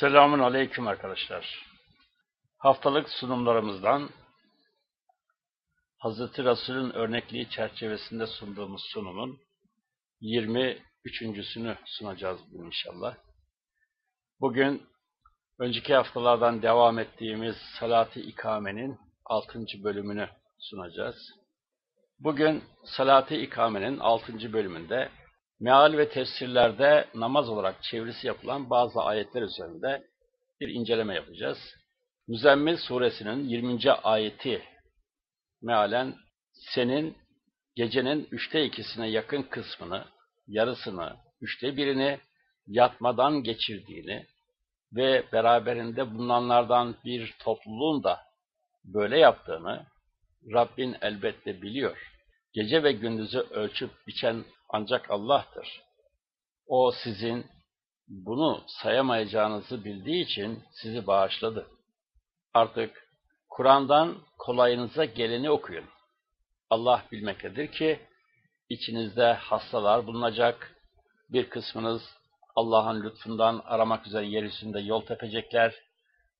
Selamun Aleyküm arkadaşlar. Haftalık sunumlarımızdan Hz. Resul'ün örnekliği çerçevesinde sunduğumuz sunumun 23.sünü sunacağız bugün inşallah. Bugün önceki haftalardan devam ettiğimiz Salat-ı İkame'nin 6. bölümünü sunacağız. Bugün Salat-ı İkame'nin 6. bölümünde meal ve tefsirlerde namaz olarak çevirisi yapılan bazı ayetler üzerinde bir inceleme yapacağız. Müzzemmil suresinin 20. ayeti mealen senin gecenin üçte ikisine yakın kısmını, yarısını, üçte birini yatmadan geçirdiğini ve beraberinde bulunanlardan bir topluluğun da böyle yaptığını Rabbin elbette biliyor. Gece ve gündüzü ölçüp biçen ancak Allah'tır. O sizin bunu sayamayacağınızı bildiği için sizi bağışladı. Artık Kur'an'dan kolayınıza geleni okuyun. Allah bilmektedir ki içinizde hastalar bulunacak, bir kısmınız Allah'ın lütfundan aramak üzere yeryüzünde yol tepecekler,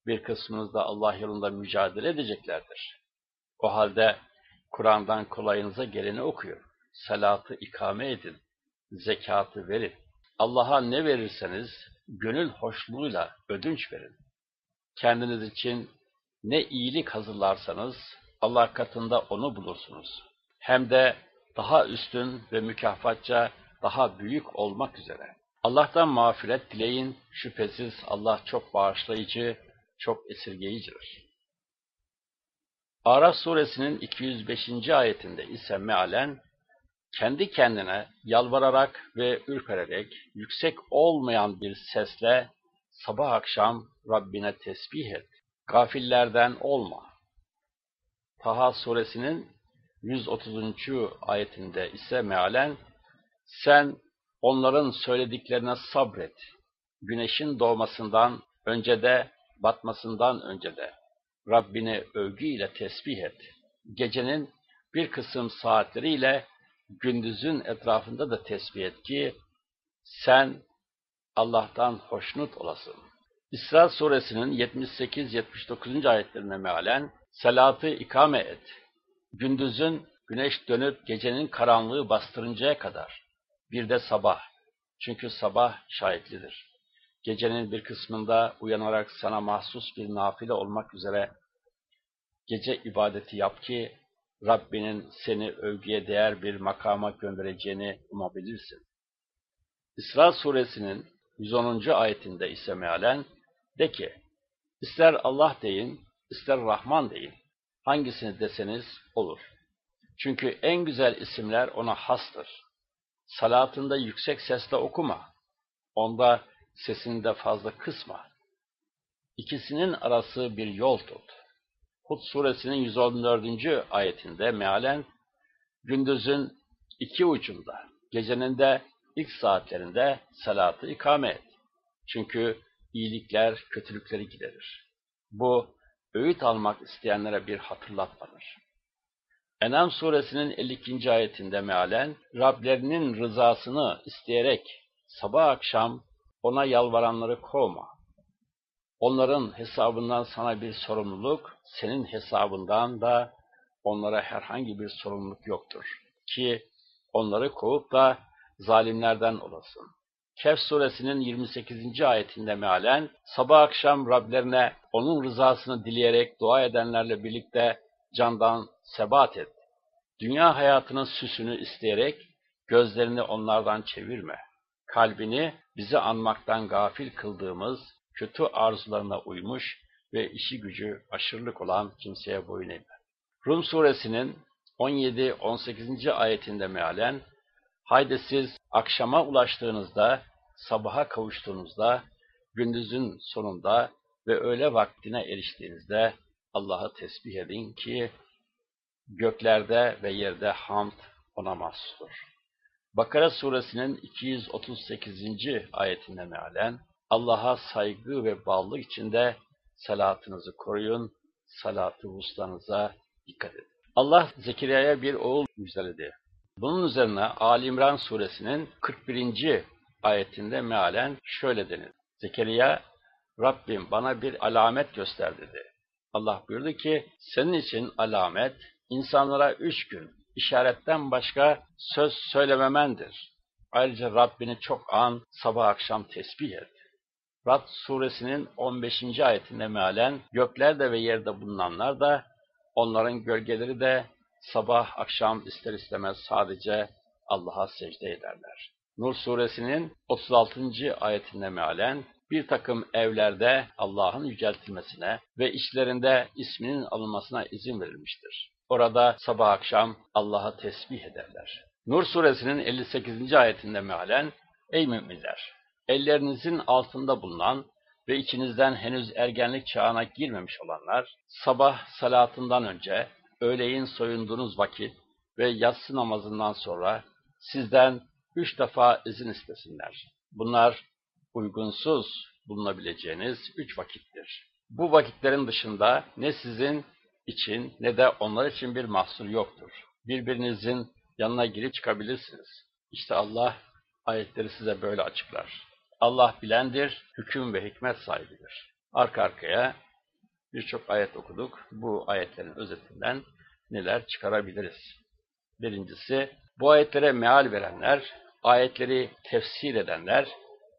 bir kısmınız da Allah yolunda mücadele edeceklerdir. O halde Kur'an'dan kolayınıza geleni okuyun salatı ikame edin, zekatı verin. Allah'a ne verirseniz gönül hoşluğuyla ödünç verin. Kendiniz için ne iyilik hazırlarsanız Allah katında onu bulursunuz. Hem de daha üstün ve mükafatça daha büyük olmak üzere. Allah'tan mağfiret dileyin, şüphesiz Allah çok bağışlayıcı, çok esirgeyicidir. Araf suresinin 205. ayetinde ise mealen kendi kendine yalvararak ve ürpererek yüksek olmayan bir sesle sabah akşam Rabbine tesbih et. Gafillerden olma. Taha suresinin 130. ayetinde ise mealen sen onların söylediklerine sabret. Güneşin doğmasından önce de batmasından önce de Rabbini övgüyle tesbih et. Gecenin bir kısım saatleriyle gündüzün etrafında da tesbih et ki sen Allah'tan hoşnut olasın. İsra suresinin 78-79. ayetlerine mealen salatı ikame et. Gündüzün güneş dönüp gecenin karanlığı bastırıncaya kadar. Bir de sabah. Çünkü sabah şahitlidir. Gecenin bir kısmında uyanarak sana mahsus bir nafile olmak üzere gece ibadeti yap ki Rabbinin seni övgüye değer bir makama göndereceğini umabilirsin. İsra suresinin 110. ayetinde ise mealen de ki, ister Allah deyin, ister Rahman deyin, hangisini deseniz olur. Çünkü en güzel isimler ona hastır. Salatında yüksek sesle okuma, onda sesini de fazla kısma. İkisinin arası bir yol tut. Hud suresinin 114. ayetinde mealen gündüzün iki ucunda, gecenin de ilk saatlerinde salatı ikame et. Çünkü iyilikler kötülükleri giderir. Bu öğüt almak isteyenlere bir hatırlatmadır. Enam suresinin 52. ayetinde mealen Rablerinin rızasını isteyerek sabah akşam ona yalvaranları kovma. Onların hesabından sana bir sorumluluk, senin hesabından da onlara herhangi bir sorumluluk yoktur. Ki onları kovup da zalimlerden olasın. Kehf suresinin 28. ayetinde mealen, sabah akşam Rablerine onun rızasını dileyerek dua edenlerle birlikte candan sebat et. Dünya hayatının süsünü isteyerek gözlerini onlardan çevirme. Kalbini bizi anmaktan gafil kıldığımız kötü arzularına uymuş ve işi gücü aşırılık olan kimseye boyun eğme. Rum suresinin 17-18. ayetinde mealen, Haydi siz akşama ulaştığınızda, sabaha kavuştuğunuzda, gündüzün sonunda ve öğle vaktine eriştiğinizde Allah'ı tesbih edin ki göklerde ve yerde hamd ona mahsustur. Bakara suresinin 238. ayetinde mealen Allah'a saygı ve bağlılık içinde salatınızı koruyun, salatı vuslanıza dikkat edin. Allah Zekeriya'ya bir oğul müjdeledi. Bunun üzerine Ali İmran suresinin 41. ayetinde mealen şöyle denir. Zekeriya, Rabbim bana bir alamet göster dedi. Allah buyurdu ki, senin için alamet, insanlara üç gün işaretten başka söz söylememendir. Ayrıca Rabbini çok an, sabah akşam tesbih et. Rad suresinin 15. ayetinde mealen, göklerde ve yerde bulunanlar da, onların gölgeleri de sabah akşam ister istemez sadece Allah'a secde ederler. Nur suresinin 36. ayetinde mealen, bir takım evlerde Allah'ın yüceltilmesine ve içlerinde isminin alınmasına izin verilmiştir. Orada sabah akşam Allah'a tesbih ederler. Nur suresinin 58. ayetinde mealen, Ey müminler! Ellerinizin altında bulunan ve içinizden henüz ergenlik çağına girmemiş olanlar, sabah salatından önce, öğleyin soyunduğunuz vakit ve yatsı namazından sonra sizden üç defa izin istesinler. Bunlar uygunsuz bulunabileceğiniz üç vakittir. Bu vakitlerin dışında ne sizin için ne de onlar için bir mahsur yoktur. Birbirinizin yanına girip çıkabilirsiniz. İşte Allah ayetleri size böyle açıklar. Allah bilendir, hüküm ve hikmet sahibidir. Arka arkaya birçok ayet okuduk. Bu ayetlerin özetinden neler çıkarabiliriz? Birincisi, bu ayetlere meal verenler, ayetleri tefsir edenler,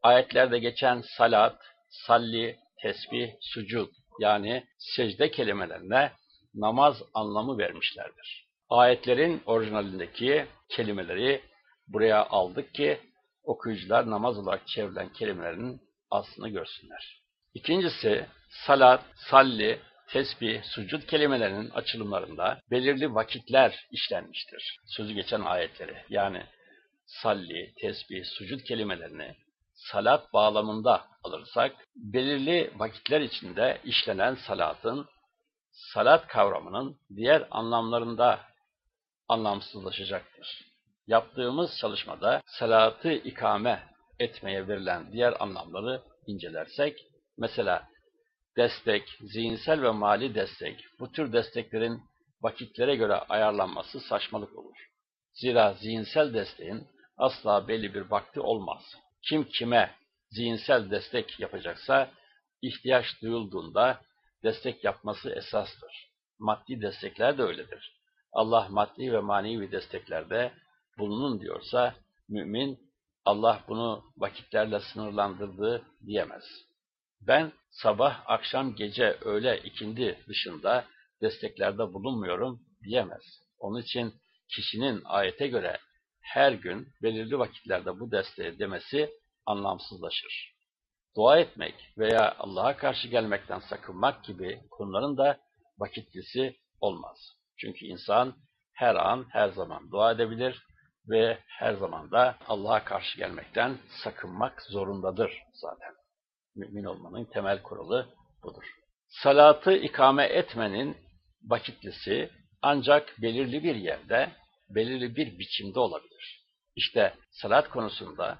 ayetlerde geçen salat, salli, tesbih, sucud yani secde kelimelerine namaz anlamı vermişlerdir. Ayetlerin orijinalindeki kelimeleri buraya aldık ki okuyucular namaz olarak çevrilen kelimelerin aslını görsünler. İkincisi, salat, salli, tesbih, sucud kelimelerinin açılımlarında belirli vakitler işlenmiştir. Sözü geçen ayetleri yani salli, tesbih, sucud kelimelerini salat bağlamında alırsak, belirli vakitler içinde işlenen salatın, salat kavramının diğer anlamlarında anlamsızlaşacaktır. Yaptığımız çalışmada salatı ikame etmeye verilen diğer anlamları incelersek, mesela destek, zihinsel ve mali destek, bu tür desteklerin vakitlere göre ayarlanması saçmalık olur. Zira zihinsel desteğin asla belli bir vakti olmaz. Kim kime zihinsel destek yapacaksa, ihtiyaç duyulduğunda destek yapması esastır. Maddi destekler de öyledir. Allah maddi ve manevi desteklerde bulunun diyorsa, mümin Allah bunu vakitlerle sınırlandırdığı diyemez. Ben sabah, akşam, gece, öğle, ikindi dışında desteklerde bulunmuyorum diyemez. Onun için kişinin ayete göre her gün belirli vakitlerde bu desteği demesi anlamsızlaşır. Dua etmek veya Allah'a karşı gelmekten sakınmak gibi konuların da vakitlisi olmaz. Çünkü insan her an, her zaman dua edebilir ve her zaman da Allah'a karşı gelmekten sakınmak zorundadır zaten. Mümin olmanın temel kuralı budur. Salatı ikame etmenin vakitlisi ancak belirli bir yerde, belirli bir biçimde olabilir. İşte salat konusunda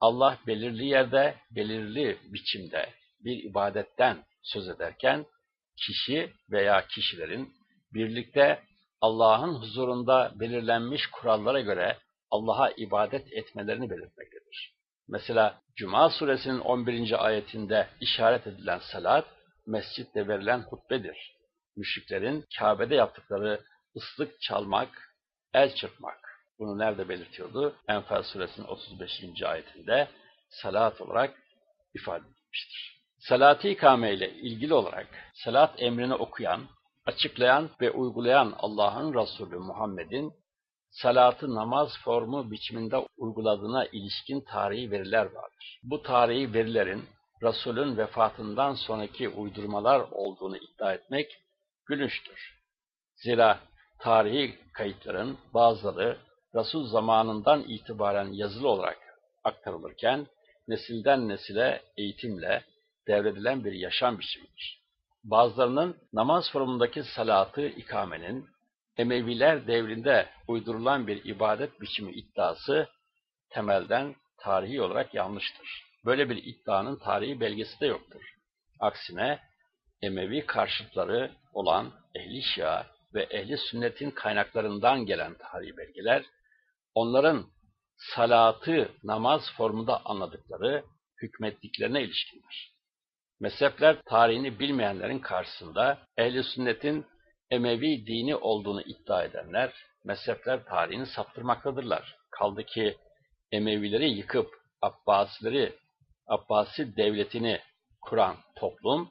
Allah belirli yerde, belirli biçimde bir ibadetten söz ederken, kişi veya kişilerin birlikte Allah'ın huzurunda belirlenmiş kurallara göre Allah'a ibadet etmelerini belirtmektedir. Mesela Cuma suresinin 11. ayetinde işaret edilen salat, mescitte verilen hutbedir. Müşriklerin Kabe'de yaptıkları ıslık çalmak, el çırpmak. Bunu nerede belirtiyordu? Enfal suresinin 35. ayetinde salat olarak ifade edilmiştir. Salat-ı ile ilgili olarak salat emrini okuyan, açıklayan ve uygulayan Allah'ın Resulü Muhammed'in salatı namaz formu biçiminde uyguladığına ilişkin tarihi veriler vardır. Bu tarihi verilerin Resul'ün vefatından sonraki uydurmalar olduğunu iddia etmek gülünçtür. Zira tarihi kayıtların bazıları Resul zamanından itibaren yazılı olarak aktarılırken nesilden nesile eğitimle devredilen bir yaşam biçimidir. Bazılarının namaz formundaki salatı ikamenin Emeviler devrinde uydurulan bir ibadet biçimi iddiası temelden tarihi olarak yanlıştır. Böyle bir iddianın tarihi belgesi de yoktur. Aksine Emevi karşıtları olan ehli şia ve ehli sünnetin kaynaklarından gelen tarihi belgeler, onların salatı namaz formunda anladıkları hükmettiklerine ilişkindir. Mezhepler tarihini bilmeyenlerin karşısında ehli sünnetin Emevi dini olduğunu iddia edenler mezhepler tarihini saptırmaktadırlar. Kaldı ki Emevileri yıkıp Abbasileri, Abbasi devletini kuran toplum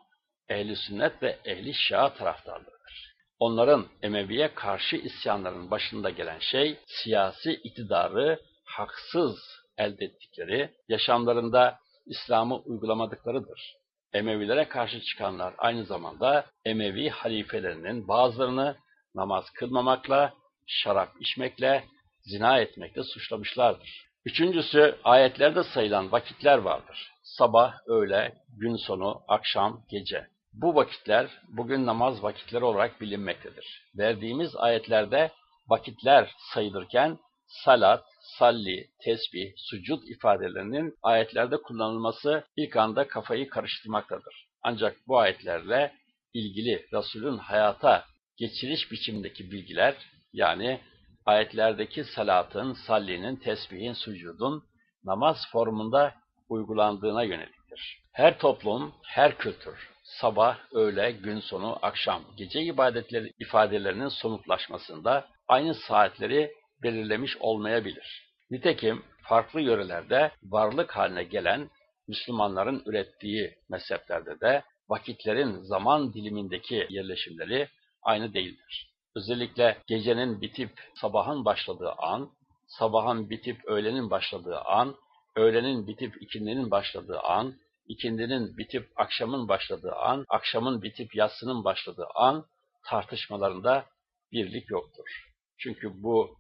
ehli sünnet ve ehli şia taraftarlarıdır. Onların Emevi'ye karşı isyanların başında gelen şey siyasi iktidarı haksız elde ettikleri, yaşamlarında İslam'ı uygulamadıklarıdır. Emevilere karşı çıkanlar aynı zamanda Emevi halifelerinin bazılarını namaz kılmamakla, şarap içmekle, zina etmekle suçlamışlardır. Üçüncüsü, ayetlerde sayılan vakitler vardır. Sabah, öğle, gün sonu, akşam, gece. Bu vakitler bugün namaz vakitleri olarak bilinmektedir. Verdiğimiz ayetlerde vakitler sayılırken salat, salli, tesbih, sucud ifadelerinin ayetlerde kullanılması ilk anda kafayı karıştırmaktadır. Ancak bu ayetlerle ilgili Resul'ün hayata geçiriş biçimindeki bilgiler yani ayetlerdeki salatın, sallinin, tesbihin, sucudun namaz formunda uygulandığına yöneliktir. Her toplum, her kültür, sabah, öğle, gün sonu, akşam, gece ibadetleri ifadelerinin somutlaşmasında aynı saatleri belirlemiş olmayabilir. Nitekim farklı yörelerde varlık haline gelen Müslümanların ürettiği mezheplerde de vakitlerin zaman dilimindeki yerleşimleri aynı değildir. Özellikle gecenin bitip sabahın başladığı an, sabahın bitip öğlenin başladığı an, öğlenin bitip ikindinin başladığı an, ikindinin bitip akşamın başladığı an, akşamın bitip yatsının başladığı an tartışmalarında birlik yoktur. Çünkü bu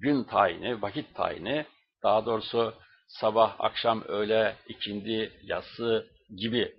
gün tayini, vakit tayini, daha doğrusu sabah, akşam, öğle, ikindi, yatsı gibi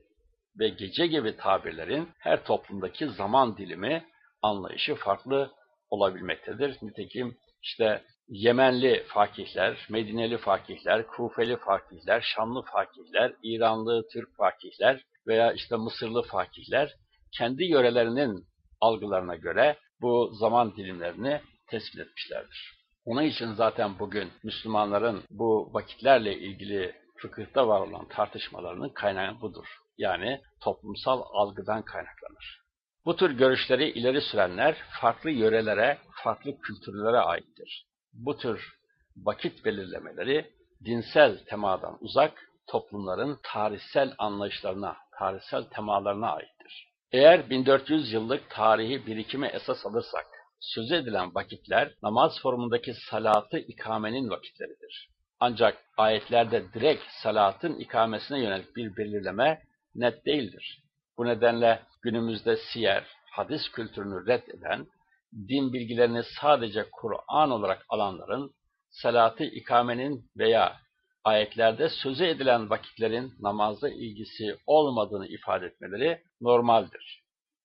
ve gece gibi tabirlerin her toplumdaki zaman dilimi anlayışı farklı olabilmektedir. Nitekim işte Yemenli fakihler, Medineli fakihler, Kufeli fakihler, Şamlı fakihler, İranlı Türk fakihler veya işte Mısırlı fakihler kendi yörelerinin algılarına göre bu zaman dilimlerini tespit etmişlerdir. Onun için zaten bugün Müslümanların bu vakitlerle ilgili fıkıhta var olan tartışmalarının kaynağı budur. Yani toplumsal algıdan kaynaklanır. Bu tür görüşleri ileri sürenler farklı yörelere, farklı kültürlere aittir. Bu tür vakit belirlemeleri dinsel temadan uzak toplumların tarihsel anlayışlarına, tarihsel temalarına aittir. Eğer 1400 yıllık tarihi birikimi esas alırsak, söz edilen vakitler namaz formundaki salatı ikamenin vakitleridir. Ancak ayetlerde direkt salatın ikamesine yönelik bir belirleme net değildir. Bu nedenle günümüzde siyer, hadis kültürünü reddeden, din bilgilerini sadece Kur'an olarak alanların, salatı ikamenin veya ayetlerde sözü edilen vakitlerin namazla ilgisi olmadığını ifade etmeleri normaldir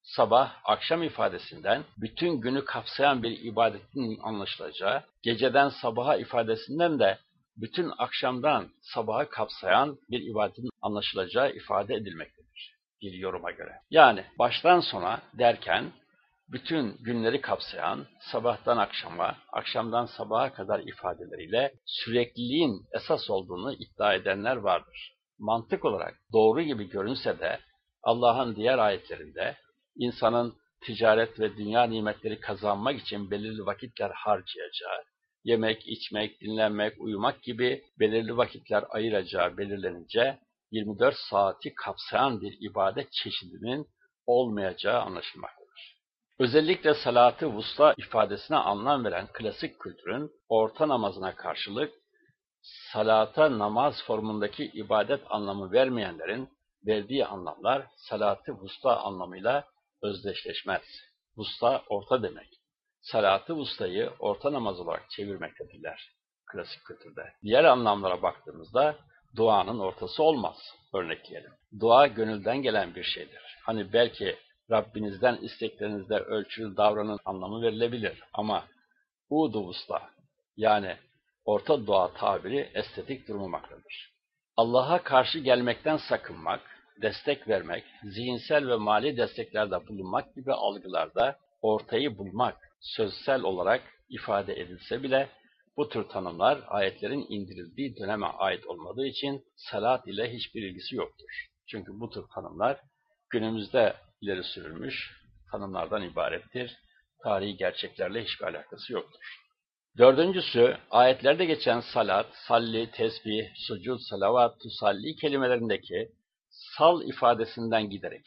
sabah, akşam ifadesinden bütün günü kapsayan bir ibadetin anlaşılacağı, geceden sabaha ifadesinden de bütün akşamdan sabaha kapsayan bir ibadetin anlaşılacağı ifade edilmektedir bir yoruma göre. Yani baştan sona derken bütün günleri kapsayan sabahtan akşama, akşamdan sabaha kadar ifadeleriyle sürekliliğin esas olduğunu iddia edenler vardır. Mantık olarak doğru gibi görünse de Allah'ın diğer ayetlerinde insanın ticaret ve dünya nimetleri kazanmak için belirli vakitler harcayacağı, yemek, içmek, dinlenmek, uyumak gibi belirli vakitler ayıracağı belirlenince 24 saati kapsayan bir ibadet çeşidinin olmayacağı anlaşılmaktadır. Özellikle salatı vusta ifadesine anlam veren klasik kültürün orta namazına karşılık salata namaz formundaki ibadet anlamı vermeyenlerin verdiği anlamlar salatı vusta anlamıyla özdeşleşmez. Vusta orta demek. Salatı vustayı orta namaz olarak çevirmektedirler klasik kültürde. Diğer anlamlara baktığımızda duanın ortası olmaz. Örnekleyelim. Dua gönülden gelen bir şeydir. Hani belki Rabbinizden isteklerinizde ölçülü davranın anlamı verilebilir ama udu vusta yani orta dua tabiri estetik durmamaktadır. Allah'a karşı gelmekten sakınmak, destek vermek, zihinsel ve mali desteklerde bulunmak gibi algılarda ortayı bulmak sözsel olarak ifade edilse bile bu tür tanımlar ayetlerin indirildiği döneme ait olmadığı için salat ile hiçbir ilgisi yoktur. Çünkü bu tür tanımlar günümüzde ileri sürülmüş tanımlardan ibarettir. Tarihi gerçeklerle hiçbir alakası yoktur. Dördüncüsü, ayetlerde geçen salat, salli, tesbih, sucud, salavat, tusalli kelimelerindeki sal ifadesinden giderek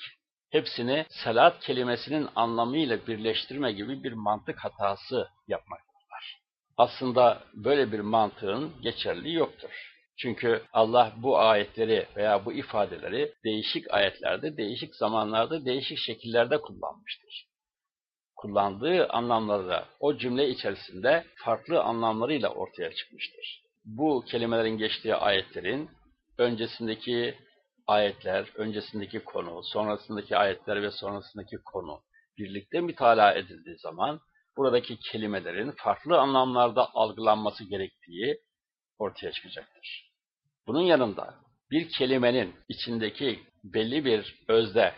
hepsini salat kelimesinin anlamıyla birleştirme gibi bir mantık hatası yapmaktalar. Aslında böyle bir mantığın geçerli yoktur. Çünkü Allah bu ayetleri veya bu ifadeleri değişik ayetlerde, değişik zamanlarda, değişik şekillerde kullanmıştır. Kullandığı anlamları da o cümle içerisinde farklı anlamlarıyla ortaya çıkmıştır. Bu kelimelerin geçtiği ayetlerin öncesindeki ayetler, öncesindeki konu, sonrasındaki ayetler ve sonrasındaki konu birlikte mütalaa edildiği zaman buradaki kelimelerin farklı anlamlarda algılanması gerektiği ortaya çıkacaktır. Bunun yanında bir kelimenin içindeki belli bir özde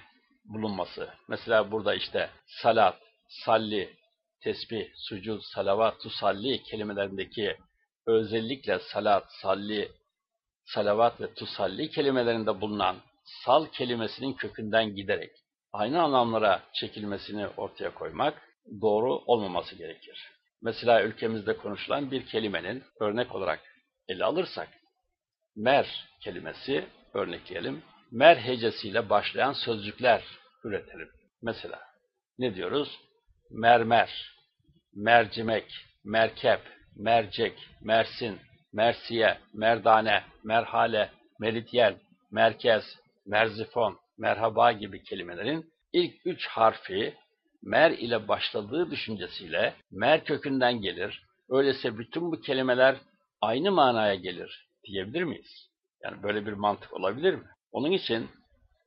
bulunması, mesela burada işte salat, salli, tesbih, sucud, salavat, tusalli kelimelerindeki özellikle salat, salli, salavat ve tusalli kelimelerinde bulunan sal kelimesinin kökünden giderek aynı anlamlara çekilmesini ortaya koymak doğru olmaması gerekir. Mesela ülkemizde konuşulan bir kelimenin örnek olarak ele alırsak, mer kelimesi örnekleyelim. Mer hecesiyle başlayan sözcükler üretelim. Mesela ne diyoruz? Mermer, mercimek, merkep, mercek, mersin, mersiye, merdane, merhale, meridyel, merkez, merzifon, merhaba gibi kelimelerin ilk üç harfi mer ile başladığı düşüncesiyle mer kökünden gelir. Öyleyse bütün bu kelimeler aynı manaya gelir diyebilir miyiz? Yani böyle bir mantık olabilir mi? Onun için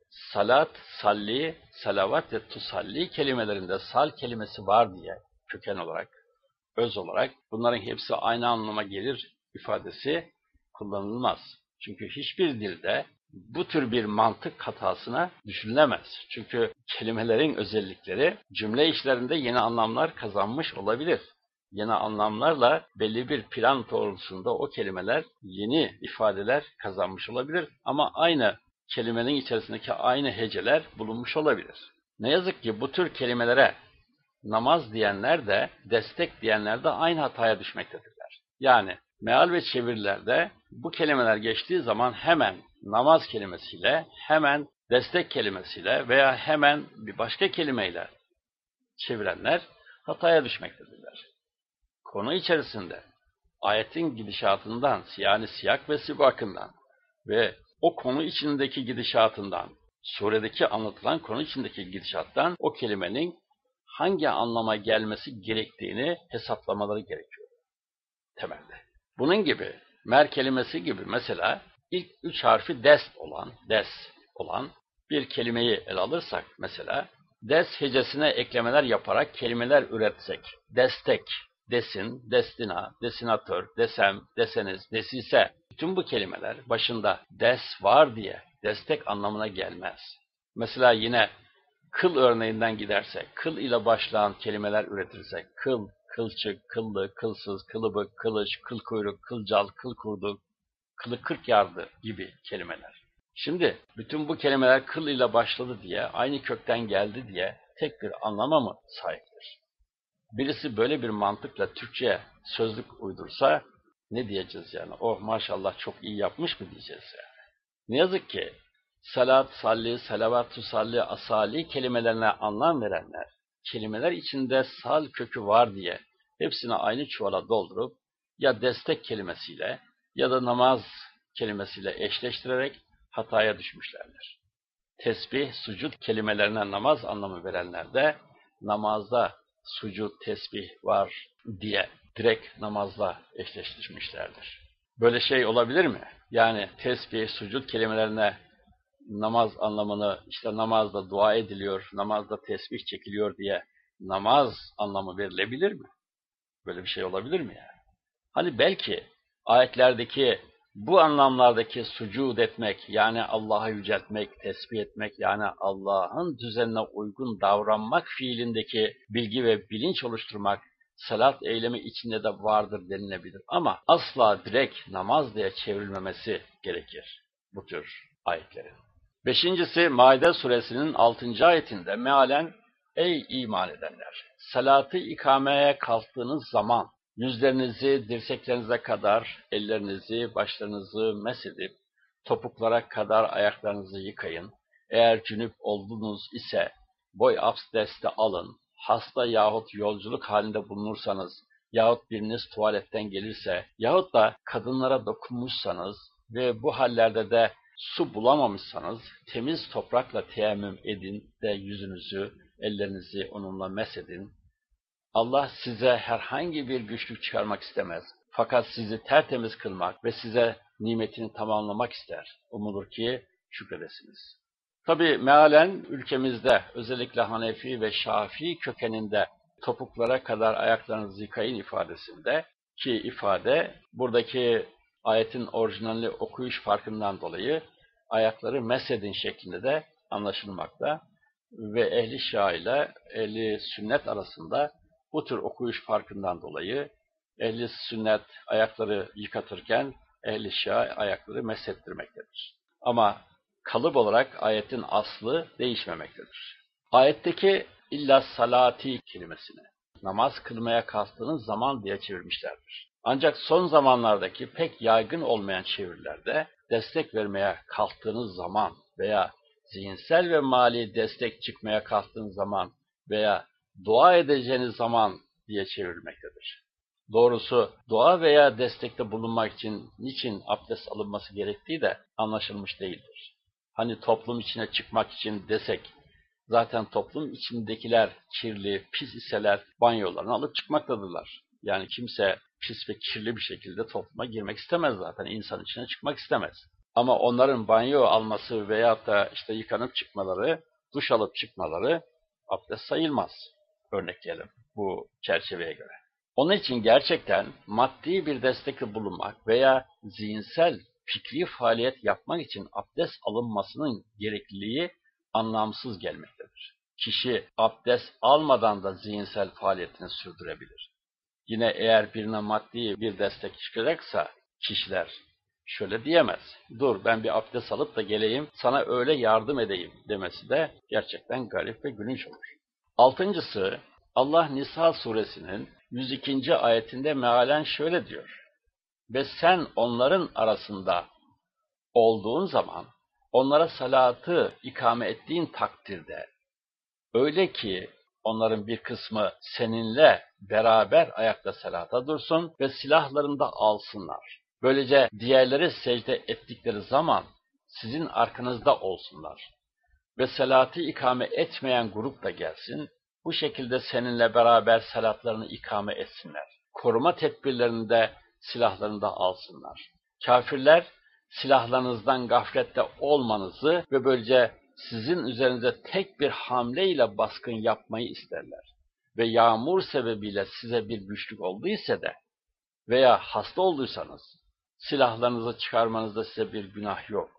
salat, salli, salavat ve tusalli kelimelerinde sal kelimesi var diye köken olarak, öz olarak bunların hepsi aynı anlama gelir ifadesi kullanılmaz. Çünkü hiçbir dilde bu tür bir mantık hatasına düşünülemez. Çünkü kelimelerin özellikleri cümle işlerinde yeni anlamlar kazanmış olabilir. Yeni anlamlarla belli bir plan doğrultusunda o kelimeler yeni ifadeler kazanmış olabilir. Ama aynı kelimenin içerisindeki aynı heceler bulunmuş olabilir. Ne yazık ki bu tür kelimelere namaz diyenler de, destek diyenler de aynı hataya düşmektedirler. Yani meal ve çevirilerde bu kelimeler geçtiği zaman hemen namaz kelimesiyle, hemen destek kelimesiyle veya hemen bir başka kelimeyle çevirenler hataya düşmektedirler. Konu içerisinde ayetin gidişatından yani siyak ve sibakından ve o konu içindeki gidişatından, suredeki anlatılan konu içindeki gidişattan o kelimenin hangi anlama gelmesi gerektiğini hesaplamaları gerekiyor temelde. Bunun gibi mer kelimesi gibi mesela ilk üç harfi dest olan, des olan bir kelimeyi ele alırsak mesela des hecesine eklemeler yaparak kelimeler üretsek, destek, desin, destina, desinatör, desem, deseniz, desise bütün bu kelimeler başında des var diye destek anlamına gelmez. Mesela yine kıl örneğinden gidersek, kıl ile başlayan kelimeler üretirsek, kıl, kılçık, kıllı, kılsız, kılıbık, kılıç, kıl kuyruk, kılcal, kıl kurdu, kılı kırk yardı gibi kelimeler. Şimdi bütün bu kelimeler kıl ile başladı diye, aynı kökten geldi diye tek bir anlama mı sahiptir? Birisi böyle bir mantıkla Türkçe sözlük uydursa ne diyeceğiz yani? Oh maşallah çok iyi yapmış mı diyeceğiz yani? Ne yazık ki salat, salli, salavat, tusalli, asali kelimelerine anlam verenler, kelimeler içinde sal kökü var diye hepsini aynı çuvala doldurup ya destek kelimesiyle ya da namaz kelimesiyle eşleştirerek hataya düşmüşlerdir. Tesbih, sucud kelimelerine namaz anlamı verenler de namazda sucud, tesbih var diye direkt namazla eşleştirmişlerdir. Böyle şey olabilir mi? Yani tesbih, sucud kelimelerine namaz anlamını işte namazda dua ediliyor, namazda tesbih çekiliyor diye namaz anlamı verilebilir mi? Böyle bir şey olabilir mi yani? Hani belki ayetlerdeki bu anlamlardaki sucud etmek, yani Allah'ı yüceltmek, tesbih etmek, yani Allah'ın düzenine uygun davranmak fiilindeki bilgi ve bilinç oluşturmak, salat eylemi içinde de vardır denilebilir. Ama asla direkt namaz diye çevrilmemesi gerekir bu tür ayetlerin. Beşincisi Maide suresinin 6. ayetinde mealen Ey iman edenler! Salatı ikameye kalktığınız zaman yüzlerinizi dirseklerinize kadar ellerinizi, başlarınızı mesedip topuklara kadar ayaklarınızı yıkayın. Eğer cünüp oldunuz ise boy abdesti alın. Hasta yahut yolculuk halinde bulunursanız yahut biriniz tuvaletten gelirse yahut da kadınlara dokunmuşsanız ve bu hallerde de su bulamamışsanız temiz toprakla teyemmüm edin de yüzünüzü, ellerinizi onunla mesedin. Allah size herhangi bir güçlük çıkarmak istemez. Fakat sizi tertemiz kılmak ve size nimetini tamamlamak ister. Umulur ki şükredesiniz. Tabi mealen ülkemizde özellikle Hanefi ve Şafii kökeninde topuklara kadar ayaklarınızı yıkayın ifadesinde ki ifade buradaki ayetin orijinalini okuyuş farkından dolayı ayakları mesedin şeklinde de anlaşılmakta ve ehli şia ile ehli sünnet arasında bu tür okuyuş farkından dolayı ehli sünnet ayakları yıkatırken ehli şia ayakları mesettirmektedir. Ama kalıp olarak ayetin aslı değişmemektedir. Ayetteki illa salati kelimesini namaz kılmaya kastığınız zaman diye çevirmişlerdir. Ancak son zamanlardaki pek yaygın olmayan çevirilerde destek vermeye kalktığınız zaman veya zihinsel ve mali destek çıkmaya kalktığınız zaman veya dua edeceğiniz zaman diye çevrilmektedir. Doğrusu dua veya destekte bulunmak için niçin abdest alınması gerektiği de anlaşılmış değildir. Hani toplum içine çıkmak için desek, zaten toplum içindekiler kirli, pis iseler banyolarını alıp çıkmaktadırlar. Yani kimse pis ve kirli bir şekilde topluma girmek istemez zaten, insan içine çıkmak istemez. Ama onların banyo alması veyahut da işte yıkanıp çıkmaları, duş alıp çıkmaları abdest sayılmaz. Örnekleyelim bu çerçeveye göre. Onun için gerçekten maddi bir destekte bulunmak veya zihinsel, fikri faaliyet yapmak için abdest alınmasının gerekliliği anlamsız gelmektedir. Kişi abdest almadan da zihinsel faaliyetini sürdürebilir. Yine eğer birine maddi bir destek çıkacaksa kişiler şöyle diyemez. Dur ben bir abdest alıp da geleyim sana öyle yardım edeyim demesi de gerçekten garip ve gülünç olur. Altıncısı Allah Nisa suresinin 102. ayetinde mealen şöyle diyor. Ve sen onların arasında olduğun zaman onlara salatı ikame ettiğin takdirde öyle ki onların bir kısmı seninle beraber ayakta salata dursun ve silahlarını da alsınlar. Böylece diğerleri secde ettikleri zaman sizin arkanızda olsunlar. Ve salatı ikame etmeyen grup da gelsin, bu şekilde seninle beraber salatlarını ikame etsinler. Koruma tedbirlerini de silahlarını da alsınlar. Kafirler silahlarınızdan gaflette olmanızı ve böylece sizin üzerinize tek bir hamleyle baskın yapmayı isterler. Ve yağmur sebebiyle size bir güçlük olduysa da veya hasta olduysanız silahlarınızı çıkarmanızda size bir günah yok.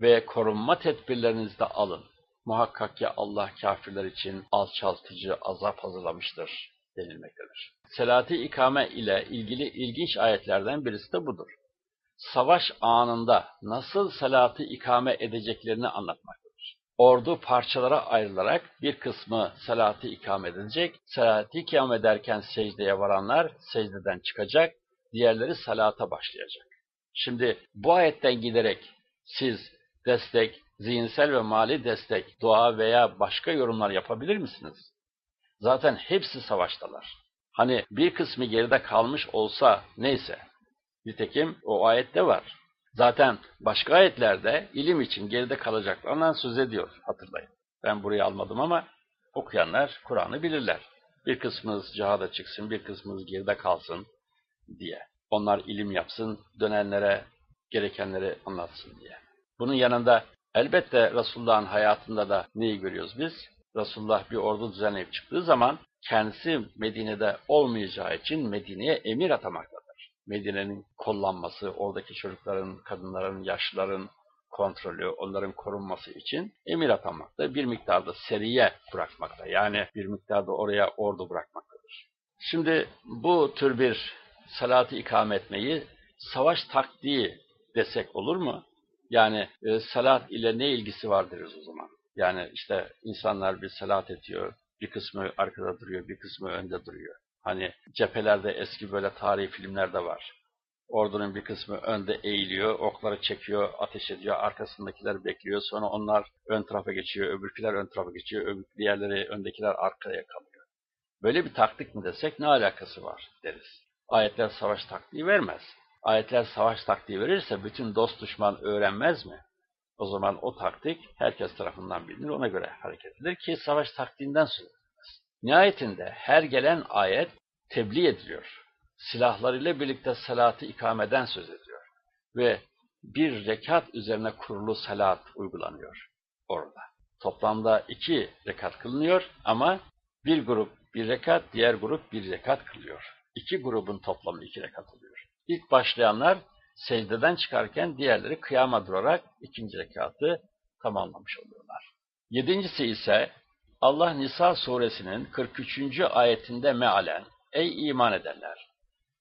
Ve korunma tedbirlerinizi de alın. Muhakkak ki Allah kafirler için alçaltıcı azap hazırlamıştır denilmektedir. Selati ikame ile ilgili ilginç ayetlerden birisi de budur. Savaş anında nasıl salatı ikame edeceklerini anlatmaktadır. Ordu parçalara ayrılarak bir kısmı salatı ikame edilecek, salatı ikame ederken secdeye varanlar secdeden çıkacak, diğerleri salata başlayacak. Şimdi bu ayetten giderek siz destek, zihinsel ve mali destek, dua veya başka yorumlar yapabilir misiniz? Zaten hepsi savaştalar. Hani bir kısmı geride kalmış olsa neyse. Nitekim o ayette var. Zaten başka ayetlerde ilim için geride kalacaklarından söz ediyor hatırlayın. Ben burayı almadım ama okuyanlar Kur'an'ı bilirler. Bir kısmınız cihada çıksın, bir kısmınız geride kalsın diye. Onlar ilim yapsın, dönenlere gerekenleri anlatsın diye. Bunun yanında elbette Resulullah'ın hayatında da neyi görüyoruz biz? Resulullah bir ordu düzenleyip çıktığı zaman kendisi Medine'de olmayacağı için Medine'ye emir atamaktadır. Medine'nin kollanması, oradaki çocukların, kadınların, yaşlıların kontrolü, onların korunması için emir atamakta, bir miktarda seriye bırakmakta. Yani bir miktarda oraya ordu bırakmaktadır. Şimdi bu tür bir salatı ikame etmeyi savaş taktiği desek olur mu? Yani e, salat ile ne ilgisi var deriz o zaman. Yani işte insanlar bir salat ediyor, bir kısmı arkada duruyor, bir kısmı önde duruyor. Hani cephelerde eski böyle tarihi filmlerde var. Ordunun bir kısmı önde eğiliyor, okları çekiyor, ateş ediyor, arkasındakiler bekliyor. Sonra onlar ön tarafa geçiyor, öbürkiler ön tarafa geçiyor, öbür diğerleri öndekiler arkaya kalıyor. Böyle bir taktik mi desek ne alakası var deriz. Ayetler savaş taktiği vermez. Ayetler savaş taktiği verirse bütün dost düşman öğrenmez mi? O zaman o taktik herkes tarafından bilinir, ona göre hareket edilir ki savaş taktiğinden edilmez. Nihayetinde her gelen ayet tebliğ ediliyor. Silahlarıyla birlikte salatı ikameden söz ediyor. Ve bir rekat üzerine kurulu salat uygulanıyor orada. Toplamda iki rekat kılınıyor ama bir grup bir rekat, diğer grup bir rekat kılıyor. İki grubun toplamı iki rekat oluyor. İlk başlayanlar secdeden çıkarken diğerleri kıyama durarak ikinci rekatı tamamlamış oluyorlar. Yedincisi ise Allah Nisa suresinin 43. ayetinde mealen Ey iman edenler!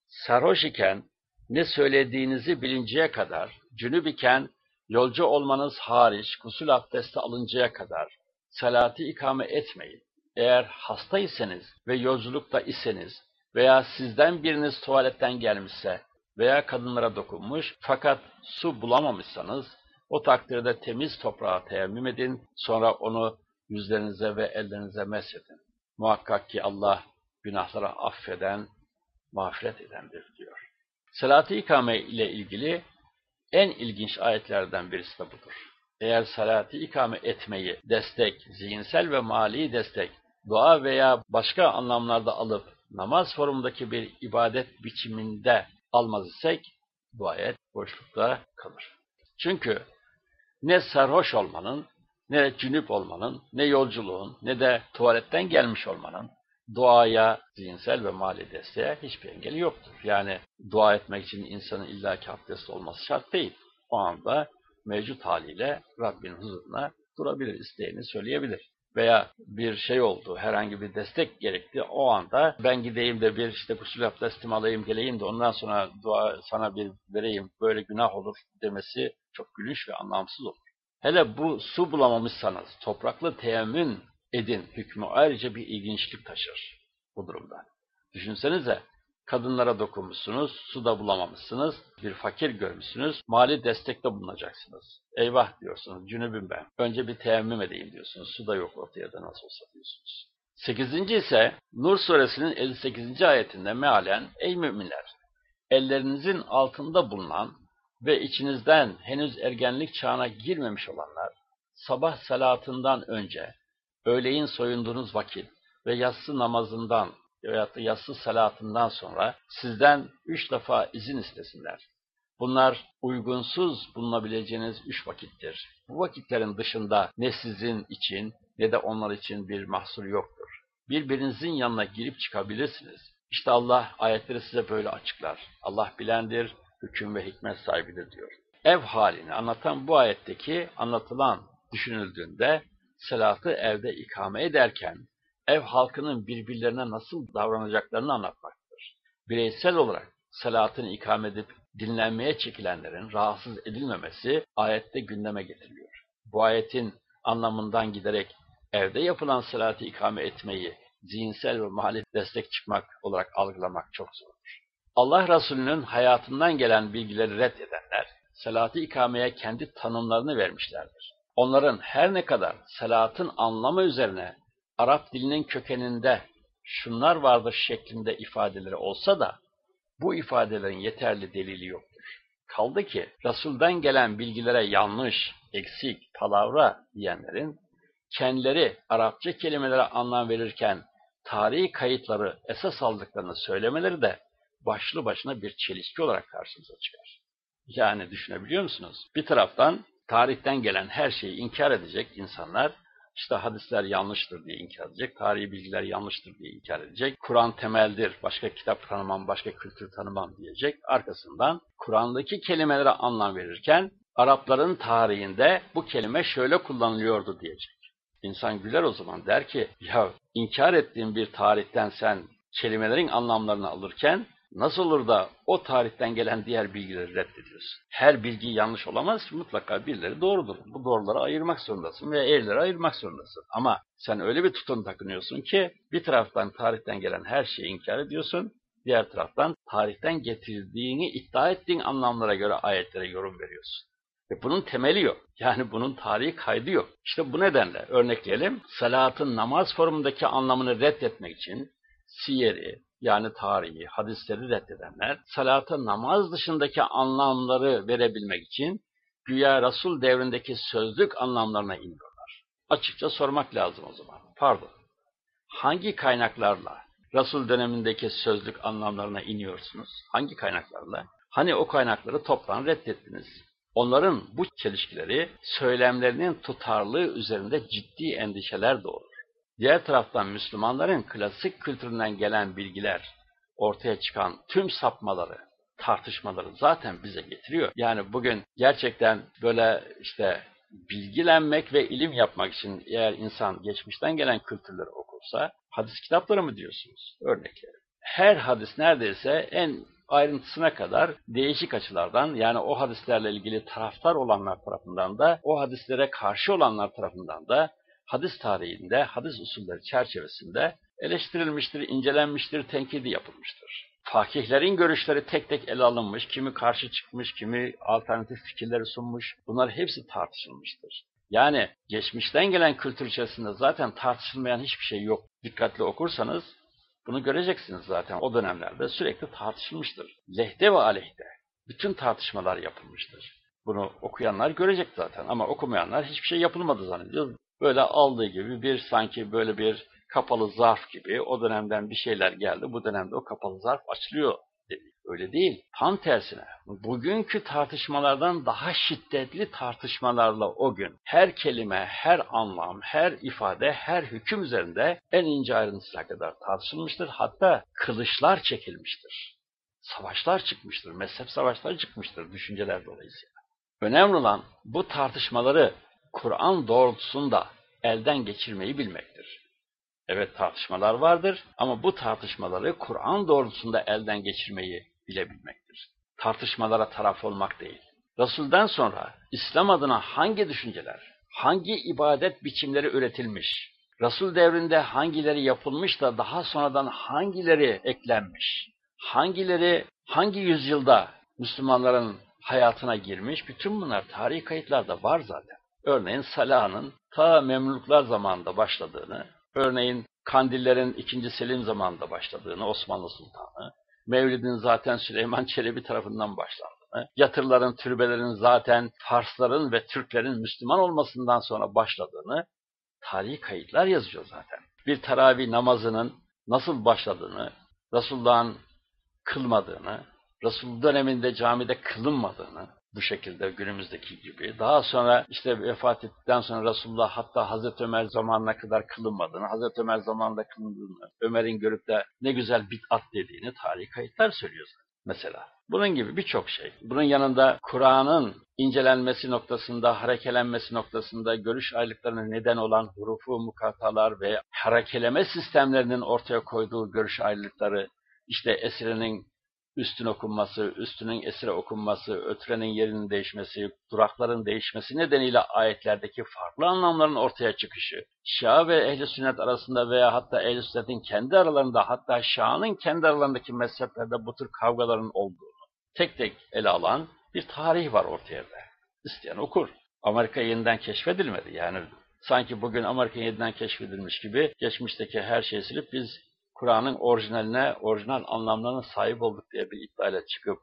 Sarhoş iken ne söylediğinizi bilinceye kadar, cünüp iken yolcu olmanız hariç gusül abdesti alıncaya kadar salatı ikame etmeyin. Eğer hastaysanız ve yolculukta iseniz veya sizden biriniz tuvaletten gelmişse veya kadınlara dokunmuş fakat su bulamamışsanız o takdirde temiz toprağa teyemmüm edin, sonra onu yüzlerinize ve ellerinize mesedin. Muhakkak ki Allah günahlara affeden, mağfiret edendir diyor. Salat-ı ikame ile ilgili en ilginç ayetlerden birisi de budur. Eğer salat-ı ikame etmeyi destek, zihinsel ve mali destek, dua veya başka anlamlarda alıp namaz formundaki bir ibadet biçiminde almaz isek bu ayet boşlukta kalır. Çünkü ne sarhoş olmanın, ne cünüp olmanın, ne yolculuğun, ne de tuvaletten gelmiş olmanın duaya, zihinsel ve mali desteğe hiçbir engeli yoktur. Yani dua etmek için insanın illaki abdest olması şart değil. O anda mevcut haliyle Rabbin huzuruna durabilir, isteğini söyleyebilir. Veya bir şey oldu, herhangi bir destek gerekti. O anda ben gideyim de bir işte gusül abdestimi alayım, geleyim de ondan sonra dua sana bir vereyim, böyle günah olur demesi çok gülünç ve anlamsız olur. Hele bu su bulamamışsanız, topraklı teyemmün edin hükmü ayrıca bir ilginçlik taşır bu durumda. Düşünsenize, kadınlara dokunmuşsunuz, su da bulamamışsınız, bir fakir görmüşsünüz, mali destekte bulunacaksınız. Eyvah diyorsunuz, cünübüm ben. Önce bir teyemmüm edeyim diyorsunuz, su da yok ortaya da nasıl olsa diyorsunuz. Sekizinci ise Nur suresinin 58. ayetinde mealen, ey müminler, ellerinizin altında bulunan ve içinizden henüz ergenlik çağına girmemiş olanlar, sabah salatından önce, öğleyin soyunduğunuz vakit ve yatsı namazından veyahut da yatsı salatından sonra sizden üç defa izin istesinler. Bunlar uygunsuz bulunabileceğiniz üç vakittir. Bu vakitlerin dışında ne sizin için ne de onlar için bir mahsur yoktur. Birbirinizin yanına girip çıkabilirsiniz. İşte Allah ayetleri size böyle açıklar. Allah bilendir, hüküm ve hikmet sahibidir diyor. Ev halini anlatan bu ayetteki anlatılan düşünüldüğünde salatı evde ikame ederken ev halkının birbirlerine nasıl davranacaklarını anlatmaktadır. Bireysel olarak salatını ikame edip dinlenmeye çekilenlerin rahatsız edilmemesi ayette gündeme getiriliyor. Bu ayetin anlamından giderek evde yapılan salatı ikame etmeyi zihinsel ve mahalli destek çıkmak olarak algılamak çok zordur. Allah Resulü'nün hayatından gelen bilgileri reddedenler, salatı ikameye kendi tanımlarını vermişlerdir. Onların her ne kadar salatın anlamı üzerine Arap dilinin kökeninde şunlar vardır şeklinde ifadeleri olsa da bu ifadelerin yeterli delili yoktur. Kaldı ki Resul'den gelen bilgilere yanlış, eksik, palavra diyenlerin kendileri Arapça kelimelere anlam verirken tarihi kayıtları esas aldıklarını söylemeleri de başlı başına bir çelişki olarak karşımıza çıkar. Yani düşünebiliyor musunuz? Bir taraftan tarihten gelen her şeyi inkar edecek insanlar, işte hadisler yanlıştır diye inkar edecek, tarihi bilgiler yanlıştır diye inkar edecek, Kur'an temeldir, başka kitap tanımam, başka kültür tanımam diyecek. Arkasından Kur'an'daki kelimelere anlam verirken, Arapların tarihinde bu kelime şöyle kullanılıyordu diyecek. İnsan güler o zaman der ki, ya inkar ettiğin bir tarihten sen kelimelerin anlamlarını alırken, Nasıl olur da o tarihten gelen diğer bilgileri reddediyorsun? Her bilgi yanlış olamaz, mutlaka birileri doğrudur. Bu doğruları ayırmak zorundasın ve eğrileri ayırmak zorundasın. Ama sen öyle bir tutum takınıyorsun ki bir taraftan tarihten gelen her şeyi inkar ediyorsun, diğer taraftan tarihten getirdiğini iddia ettiğin anlamlara göre ayetlere yorum veriyorsun. Ve bunun temeli yok. Yani bunun tarihi kaydı yok. İşte bu nedenle örnekleyelim. Salatın namaz formundaki anlamını reddetmek için siyeri yani tarihi, hadisleri reddedenler salata namaz dışındaki anlamları verebilmek için güya Resul devrindeki sözlük anlamlarına iniyorlar. Açıkça sormak lazım o zaman. Pardon. Hangi kaynaklarla Resul dönemindeki sözlük anlamlarına iniyorsunuz? Hangi kaynaklarla? Hani o kaynakları toptan reddettiniz. Onların bu çelişkileri söylemlerinin tutarlığı üzerinde ciddi endişeler doğurur. Diğer taraftan Müslümanların klasik kültüründen gelen bilgiler, ortaya çıkan tüm sapmaları, tartışmaları zaten bize getiriyor. Yani bugün gerçekten böyle işte bilgilenmek ve ilim yapmak için eğer insan geçmişten gelen kültürleri okursa, hadis kitapları mı diyorsunuz? Örnekleri. Her hadis neredeyse en ayrıntısına kadar değişik açılardan yani o hadislerle ilgili taraftar olanlar tarafından da o hadislere karşı olanlar tarafından da hadis tarihinde, hadis usulleri çerçevesinde eleştirilmiştir, incelenmiştir, tenkidi yapılmıştır. Fakihlerin görüşleri tek tek ele alınmış, kimi karşı çıkmış, kimi alternatif fikirleri sunmuş, bunlar hepsi tartışılmıştır. Yani geçmişten gelen kültür içerisinde zaten tartışılmayan hiçbir şey yok. Dikkatli okursanız bunu göreceksiniz zaten o dönemlerde sürekli tartışılmıştır. Lehde ve aleyhde bütün tartışmalar yapılmıştır. Bunu okuyanlar görecek zaten ama okumayanlar hiçbir şey yapılmadı zannediyor. Böyle aldığı gibi bir sanki böyle bir kapalı zarf gibi o dönemden bir şeyler geldi. Bu dönemde o kapalı zarf açılıyor dedi. Öyle değil. Tam tersine. Bugünkü tartışmalardan daha şiddetli tartışmalarla o gün her kelime, her anlam, her ifade, her hüküm üzerinde en ince ayrıntısına kadar tartışılmıştır. Hatta kılıçlar çekilmiştir. Savaşlar çıkmıştır. Mezhep savaşları çıkmıştır düşünceler dolayısıyla. Önemli olan bu tartışmaları Kur'an doğrultusunda elden geçirmeyi bilmektir. Evet tartışmalar vardır ama bu tartışmaları Kur'an doğrultusunda elden geçirmeyi bilebilmektir. Tartışmalara taraf olmak değil. Resul'den sonra İslam adına hangi düşünceler, hangi ibadet biçimleri üretilmiş, Resul devrinde hangileri yapılmış da daha sonradan hangileri eklenmiş, hangileri hangi yüzyılda Müslümanların hayatına girmiş, bütün bunlar tarihi kayıtlarda var zaten. Örneğin Salah'ın ta Memluklar zamanında başladığını, örneğin Kandillerin 2. Selim zamanında başladığını Osmanlı Sultanı, Mevlid'in zaten Süleyman Çelebi tarafından başlandığını, yatırların, türbelerin zaten Farsların ve Türklerin Müslüman olmasından sonra başladığını tarihi kayıtlar yazıyor zaten. Bir teravih namazının nasıl başladığını, Resulullah'ın kılmadığını, Resul döneminde camide kılınmadığını, bu şekilde günümüzdeki gibi. Daha sonra işte vefat ettikten sonra Resulullah hatta Hazreti Ömer zamanına kadar kılınmadığını, Hazreti Ömer zamanında kılındığını, Ömer'in görüp de ne güzel bid'at dediğini tarihi kayıtlar söylüyor mesela. Bunun gibi birçok şey. Bunun yanında Kur'an'ın incelenmesi noktasında, harekelenmesi noktasında görüş ayrılıklarına neden olan hurufu mukatalar ve harekeleme sistemlerinin ortaya koyduğu görüş ayrılıkları, işte Esre'nin üstün okunması, üstünün esire okunması, ötrenin yerinin değişmesi, durakların değişmesi nedeniyle ayetlerdeki farklı anlamların ortaya çıkışı, Şia ve ehli sünnet arasında veya hatta ehli sünnetin kendi aralarında hatta Şia'nın kendi aralarındaki mezheplerde bu tür kavgaların olduğunu tek tek ele alan bir tarih var ortaya da. İsteyen okur. Amerika yeniden keşfedilmedi. Yani sanki bugün Amerika yeniden keşfedilmiş gibi geçmişteki her şeyi silip biz Kur'an'ın orijinaline, orijinal anlamlarına sahip olduk diye bir iddiayla çıkıp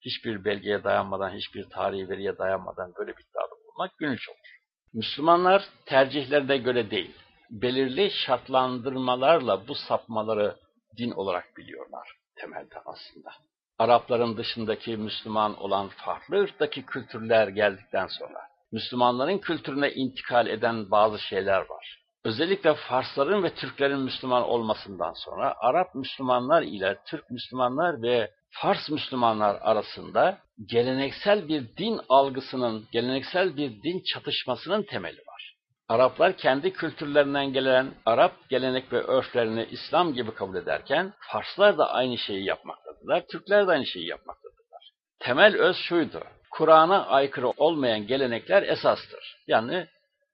hiçbir belgeye dayanmadan, hiçbir tarihi veriye dayanmadan böyle bir iddiada bulunmak gülünç olur. Müslümanlar tercihlerine göre değil, belirli şartlandırmalarla bu sapmaları din olarak biliyorlar temelde aslında. Arapların dışındaki Müslüman olan farklı ırktaki kültürler geldikten sonra Müslümanların kültürüne intikal eden bazı şeyler var özellikle Farsların ve Türklerin Müslüman olmasından sonra Arap Müslümanlar ile Türk Müslümanlar ve Fars Müslümanlar arasında geleneksel bir din algısının, geleneksel bir din çatışmasının temeli var. Araplar kendi kültürlerinden gelen Arap gelenek ve örflerini İslam gibi kabul ederken Farslar da aynı şeyi yapmaktadır. yapmaktalar. Türkler de aynı şeyi yapmaktadırlar. Temel öz şuydu. Kur'an'a aykırı olmayan gelenekler esastır. Yani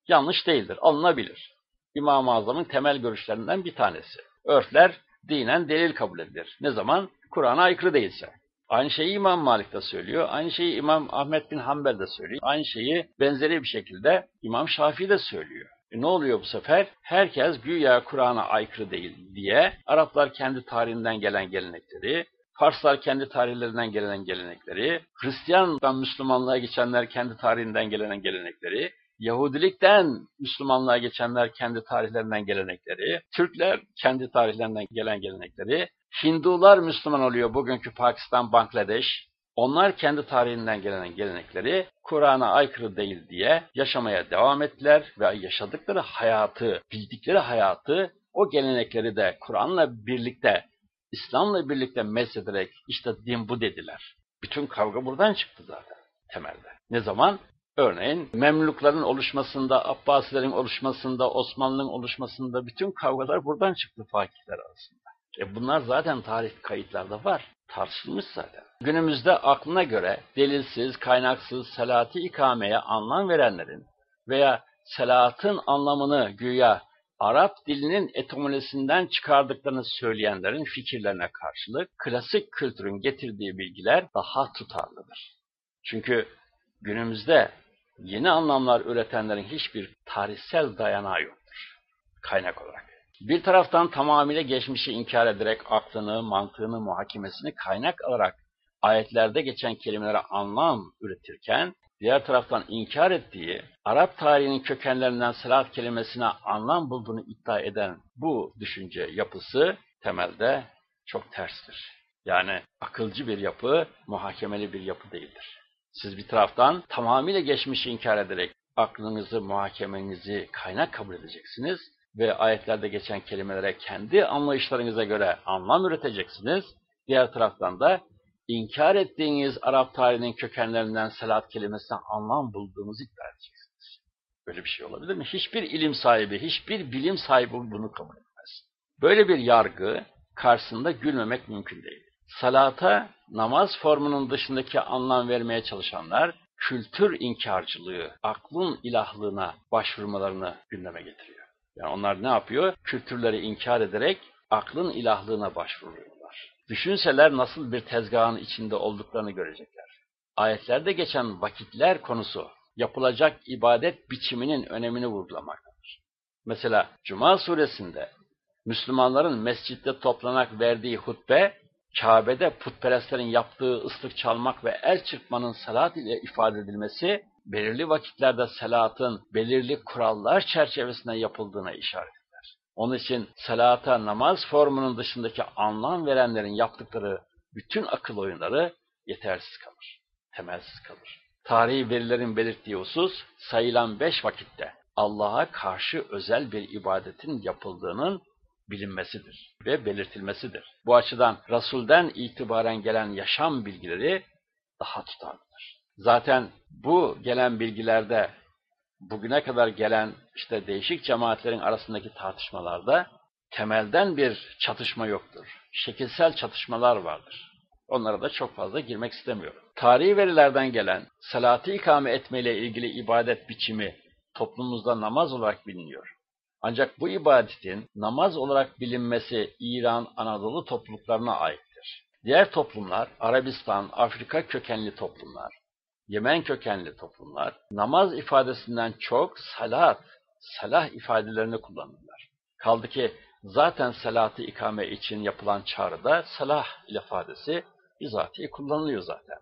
yanlış değildir, alınabilir. İmam-ı Azam'ın temel görüşlerinden bir tanesi. Örfler dinen delil kabul edilir. Ne zaman? Kur'an'a aykırı değilse. Aynı şeyi İmam Malik de söylüyor. Aynı şeyi İmam Ahmet bin Hanbel de söylüyor. Aynı şeyi benzeri bir şekilde İmam Şafii de söylüyor. E ne oluyor bu sefer? Herkes güya Kur'an'a aykırı değil diye Araplar kendi tarihinden gelen gelenekleri, Farslar kendi tarihlerinden gelen gelenekleri, Hristiyandan Müslümanlığa geçenler kendi tarihinden gelen gelenekleri, Yahudilikten Müslümanlığa geçenler kendi tarihlerinden gelenekleri, Türkler kendi tarihlerinden gelen gelenekleri, Hindular Müslüman oluyor bugünkü Pakistan, Bangladeş. Onlar kendi tarihinden gelen gelenekleri Kur'an'a aykırı değil diye yaşamaya devam ettiler ve yaşadıkları hayatı, bildikleri hayatı, o gelenekleri de Kur'an'la birlikte, İslam'la birlikte meshederek işte din bu dediler. Bütün kavga buradan çıktı zaten temelde. Ne zaman? Örneğin Memlukların oluşmasında, Abbasilerin oluşmasında, Osmanlı'nın oluşmasında bütün kavgalar buradan çıktı fakihler arasında. E bunlar zaten tarih kayıtlarda var. Tartışılmış zaten. Günümüzde aklına göre delilsiz, kaynaksız selati ikameye anlam verenlerin veya selatın anlamını güya Arap dilinin etimolojisinden çıkardıklarını söyleyenlerin fikirlerine karşılık klasik kültürün getirdiği bilgiler daha tutarlıdır. Çünkü günümüzde yeni anlamlar üretenlerin hiçbir tarihsel dayanağı yoktur kaynak olarak. Bir taraftan tamamıyla geçmişi inkar ederek aklını, mantığını, muhakemesini kaynak alarak ayetlerde geçen kelimelere anlam üretirken, diğer taraftan inkar ettiği, Arap tarihinin kökenlerinden salat kelimesine anlam bulduğunu iddia eden bu düşünce yapısı temelde çok terstir. Yani akılcı bir yapı, muhakemeli bir yapı değildir. Siz bir taraftan tamamıyla geçmişi inkar ederek aklınızı, muhakemenizi kaynak kabul edeceksiniz ve ayetlerde geçen kelimelere kendi anlayışlarınıza göre anlam üreteceksiniz. Diğer taraftan da inkar ettiğiniz Arap tarihinin kökenlerinden salat kelimesine anlam bulduğunuzu iddia edeceksiniz. Böyle bir şey olabilir mi? Hiçbir ilim sahibi, hiçbir bilim sahibi bunu kabul etmez. Böyle bir yargı karşısında gülmemek mümkün değil. Salata, namaz formunun dışındaki anlam vermeye çalışanlar, kültür inkarcılığı, aklın ilahlığına başvurmalarını gündeme getiriyor. Yani onlar ne yapıyor? Kültürleri inkar ederek aklın ilahlığına başvuruyorlar. Düşünseler nasıl bir tezgahın içinde olduklarını görecekler. Ayetlerde geçen vakitler konusu yapılacak ibadet biçiminin önemini vurgulamaktadır. Mesela Cuma suresinde Müslümanların mescitte toplanarak verdiği hutbe, Kabe'de putperestlerin yaptığı ıslık çalmak ve el çırpmanın salat ile ifade edilmesi, belirli vakitlerde salatın belirli kurallar çerçevesinde yapıldığına işaret eder. Onun için salata namaz formunun dışındaki anlam verenlerin yaptıkları bütün akıl oyunları yetersiz kalır, temelsiz kalır. Tarihi verilerin belirttiği husus sayılan beş vakitte Allah'a karşı özel bir ibadetin yapıldığının bilinmesidir ve belirtilmesidir. Bu açıdan Rasul'den itibaren gelen yaşam bilgileri daha tutarlıdır. Zaten bu gelen bilgilerde bugüne kadar gelen işte değişik cemaatlerin arasındaki tartışmalarda temelden bir çatışma yoktur. Şekilsel çatışmalar vardır. Onlara da çok fazla girmek istemiyorum. Tarihi verilerden gelen salatı ikame etmeyle ilgili ibadet biçimi toplumumuzda namaz olarak biliniyor. Ancak bu ibadetin namaz olarak bilinmesi İran, Anadolu topluluklarına aittir. Diğer toplumlar, Arabistan, Afrika kökenli toplumlar, Yemen kökenli toplumlar, namaz ifadesinden çok salat, salah ifadelerini kullanırlar. Kaldı ki zaten salatı ikame için yapılan çağrıda salah ifadesi bizatihi kullanılıyor zaten.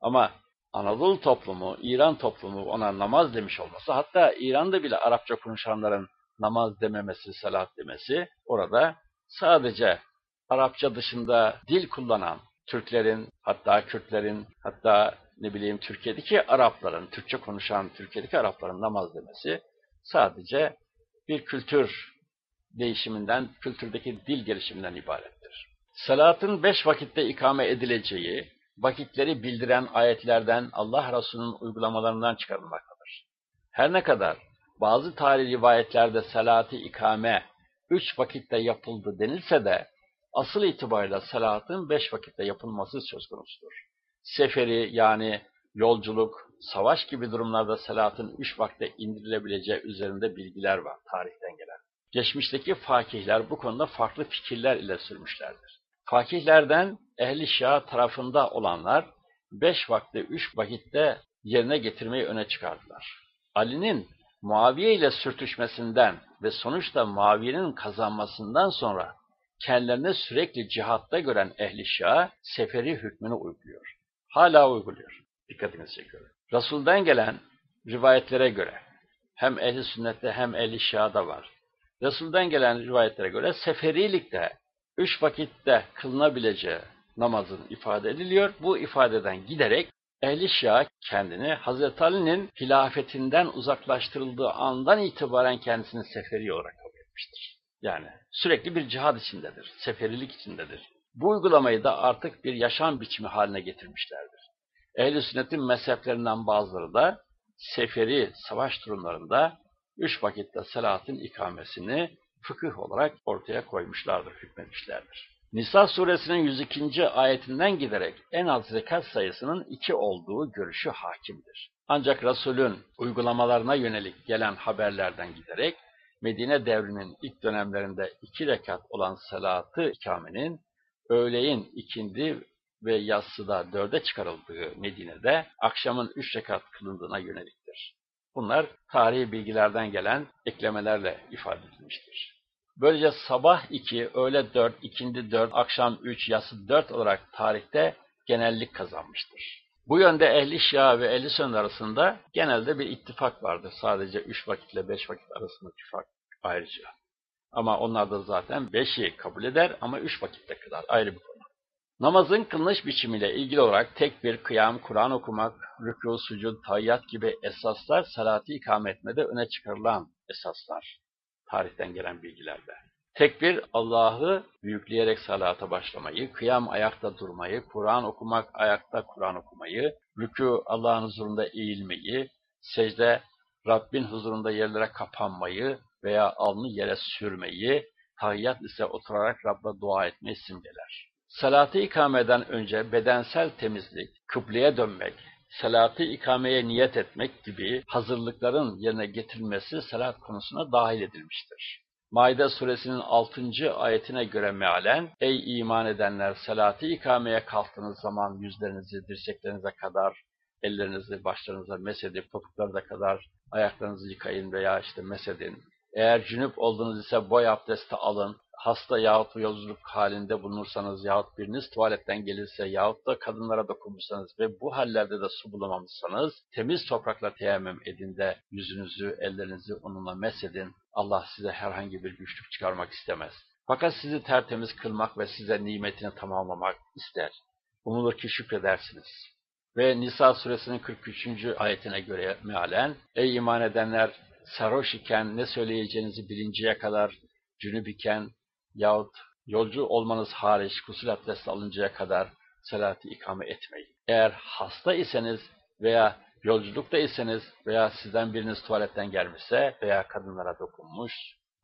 Ama Anadolu toplumu, İran toplumu ona namaz demiş olması, hatta İran'da bile Arapça konuşanların namaz dememesi, salat demesi, orada sadece Arapça dışında dil kullanan Türklerin, hatta Kürtlerin, hatta ne bileyim Türkiye'deki Arapların, Türkçe konuşan Türkiye'deki Arapların namaz demesi sadece bir kültür değişiminden, kültürdeki dil gelişiminden ibarettir. Salatın beş vakitte ikame edileceği, vakitleri bildiren ayetlerden Allah Resulü'nün uygulamalarından çıkarılmaktadır. Her ne kadar bazı tarih rivayetlerde salatı ikame üç vakitte yapıldı denilse de asıl itibariyle salatın beş vakitte yapılması söz konusudur. Seferi yani yolculuk, savaş gibi durumlarda salatın üç vakte indirilebileceği üzerinde bilgiler var tarihten gelen. Geçmişteki fakihler bu konuda farklı fikirler ile sürmüşlerdir. Fakihlerden ehli şia tarafında olanlar beş vakte üç vakitte yerine getirmeyi öne çıkardılar. Ali'nin Muaviye ile sürtüşmesinden ve sonuçta Muaviye'nin kazanmasından sonra kendilerini sürekli cihatta gören ehli şia seferi hükmünü uyguluyor. Hala uyguluyor. Dikkatinizi çekiyorum. Resul'den gelen rivayetlere göre hem ehli sünnette hem ehli şiada var. Resul'den gelen rivayetlere göre seferilikte üç vakitte kılınabileceği namazın ifade ediliyor. Bu ifadeden giderek ehli şia kendini Hazreti Ali'nin hilafetinden uzaklaştırıldığı andan itibaren kendisini seferi olarak kabul etmiştir. Yani sürekli bir cihad içindedir, seferilik içindedir. Bu uygulamayı da artık bir yaşam biçimi haline getirmişlerdir. Ehl-i sünnetin mezheplerinden bazıları da seferi savaş durumlarında üç vakitte salatın ikamesini fıkıh olarak ortaya koymuşlardır, hükmetmişlerdir. Nisa suresinin 102. ayetinden giderek en az zekat sayısının iki olduğu görüşü hakimdir. Ancak Resul'ün uygulamalarına yönelik gelen haberlerden giderek Medine devrinin ilk dönemlerinde iki rekat olan salatı ikamenin öğleyin ikindi ve yassıda dörde çıkarıldığı Medine'de akşamın üç rekat kılındığına yöneliktir. Bunlar tarihi bilgilerden gelen eklemelerle ifade edilmiştir. Böylece sabah iki, öğle dört, ikindi dört, akşam üç, yatsı dört olarak tarihte genellik kazanmıştır. Bu yönde ehli şia ve ehli sünnet arasında genelde bir ittifak vardır. Sadece üç vakitle beş vakit arasında ittifak ayrıca. Ama onlar da zaten beşi kabul eder ama üç vakitte kadar ayrı bir konu. Namazın kılınış biçimiyle ilgili olarak tek bir kıyam, Kur'an okumak, rükû, sucud, tayyat gibi esaslar salatı ikame etmede öne çıkarılan esaslar tarihten gelen bilgilerde. Tekbir Allah'ı büyükleyerek salata başlamayı, kıyam ayakta durmayı, Kur'an okumak ayakta Kur'an okumayı, rükû Allah'ın huzurunda eğilmeyi, secde Rabbin huzurunda yerlere kapanmayı veya alnı yere sürmeyi, tahiyyat ise oturarak Rabb'a dua etmeyi simgeler. Salatı ikameden önce bedensel temizlik, kıbleye dönmek, salatı ikameye niyet etmek gibi hazırlıkların yerine getirilmesi salat konusuna dahil edilmiştir. Maide suresinin 6. ayetine göre mealen, Ey iman edenler salatı ikameye kalktığınız zaman yüzlerinizi dirseklerinize kadar, ellerinizi başlarınıza mesedip topuklarına kadar ayaklarınızı yıkayın veya işte mesedin. Eğer cünüp olduğunuz ise boy abdesti alın, hasta yahut yolculuk halinde bulunursanız yahut biriniz tuvaletten gelirse yahut da kadınlara dokunmuşsanız ve bu hallerde de su bulamamışsanız temiz toprakla teyemmüm edin de yüzünüzü, ellerinizi onunla mesedin. Allah size herhangi bir güçlük çıkarmak istemez. Fakat sizi tertemiz kılmak ve size nimetini tamamlamak ister. Umulur ki şükredersiniz. Ve Nisa suresinin 43. ayetine göre mealen, Ey iman edenler! Sarhoş iken ne söyleyeceğinizi bilinceye kadar, cünüp iken yahut yolcu olmanız hariç kusur abdesti alıncaya kadar salatı ikame etmeyin. Eğer hasta iseniz veya yolculukta iseniz veya sizden biriniz tuvaletten gelmişse veya kadınlara dokunmuş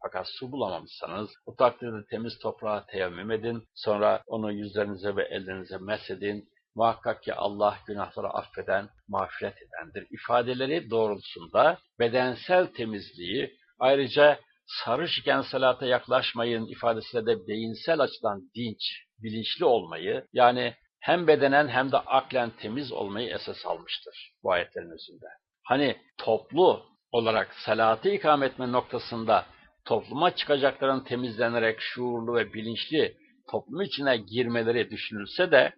fakat su bulamamışsanız bu takdirde temiz toprağa teyemmüm edin. Sonra onu yüzlerinize ve ellerinize mesedin. Muhakkak ki Allah günahları affeden, mağfiret edendir. İfadeleri doğrultusunda bedensel temizliği ayrıca sarış iken salata yaklaşmayın ifadesiyle de beyinsel açıdan dinç, bilinçli olmayı yani hem bedenen hem de aklen temiz olmayı esas almıştır bu ayetlerin özünde. Hani toplu olarak salatı ikame etme noktasında topluma çıkacakların temizlenerek şuurlu ve bilinçli toplum içine girmeleri düşünülse de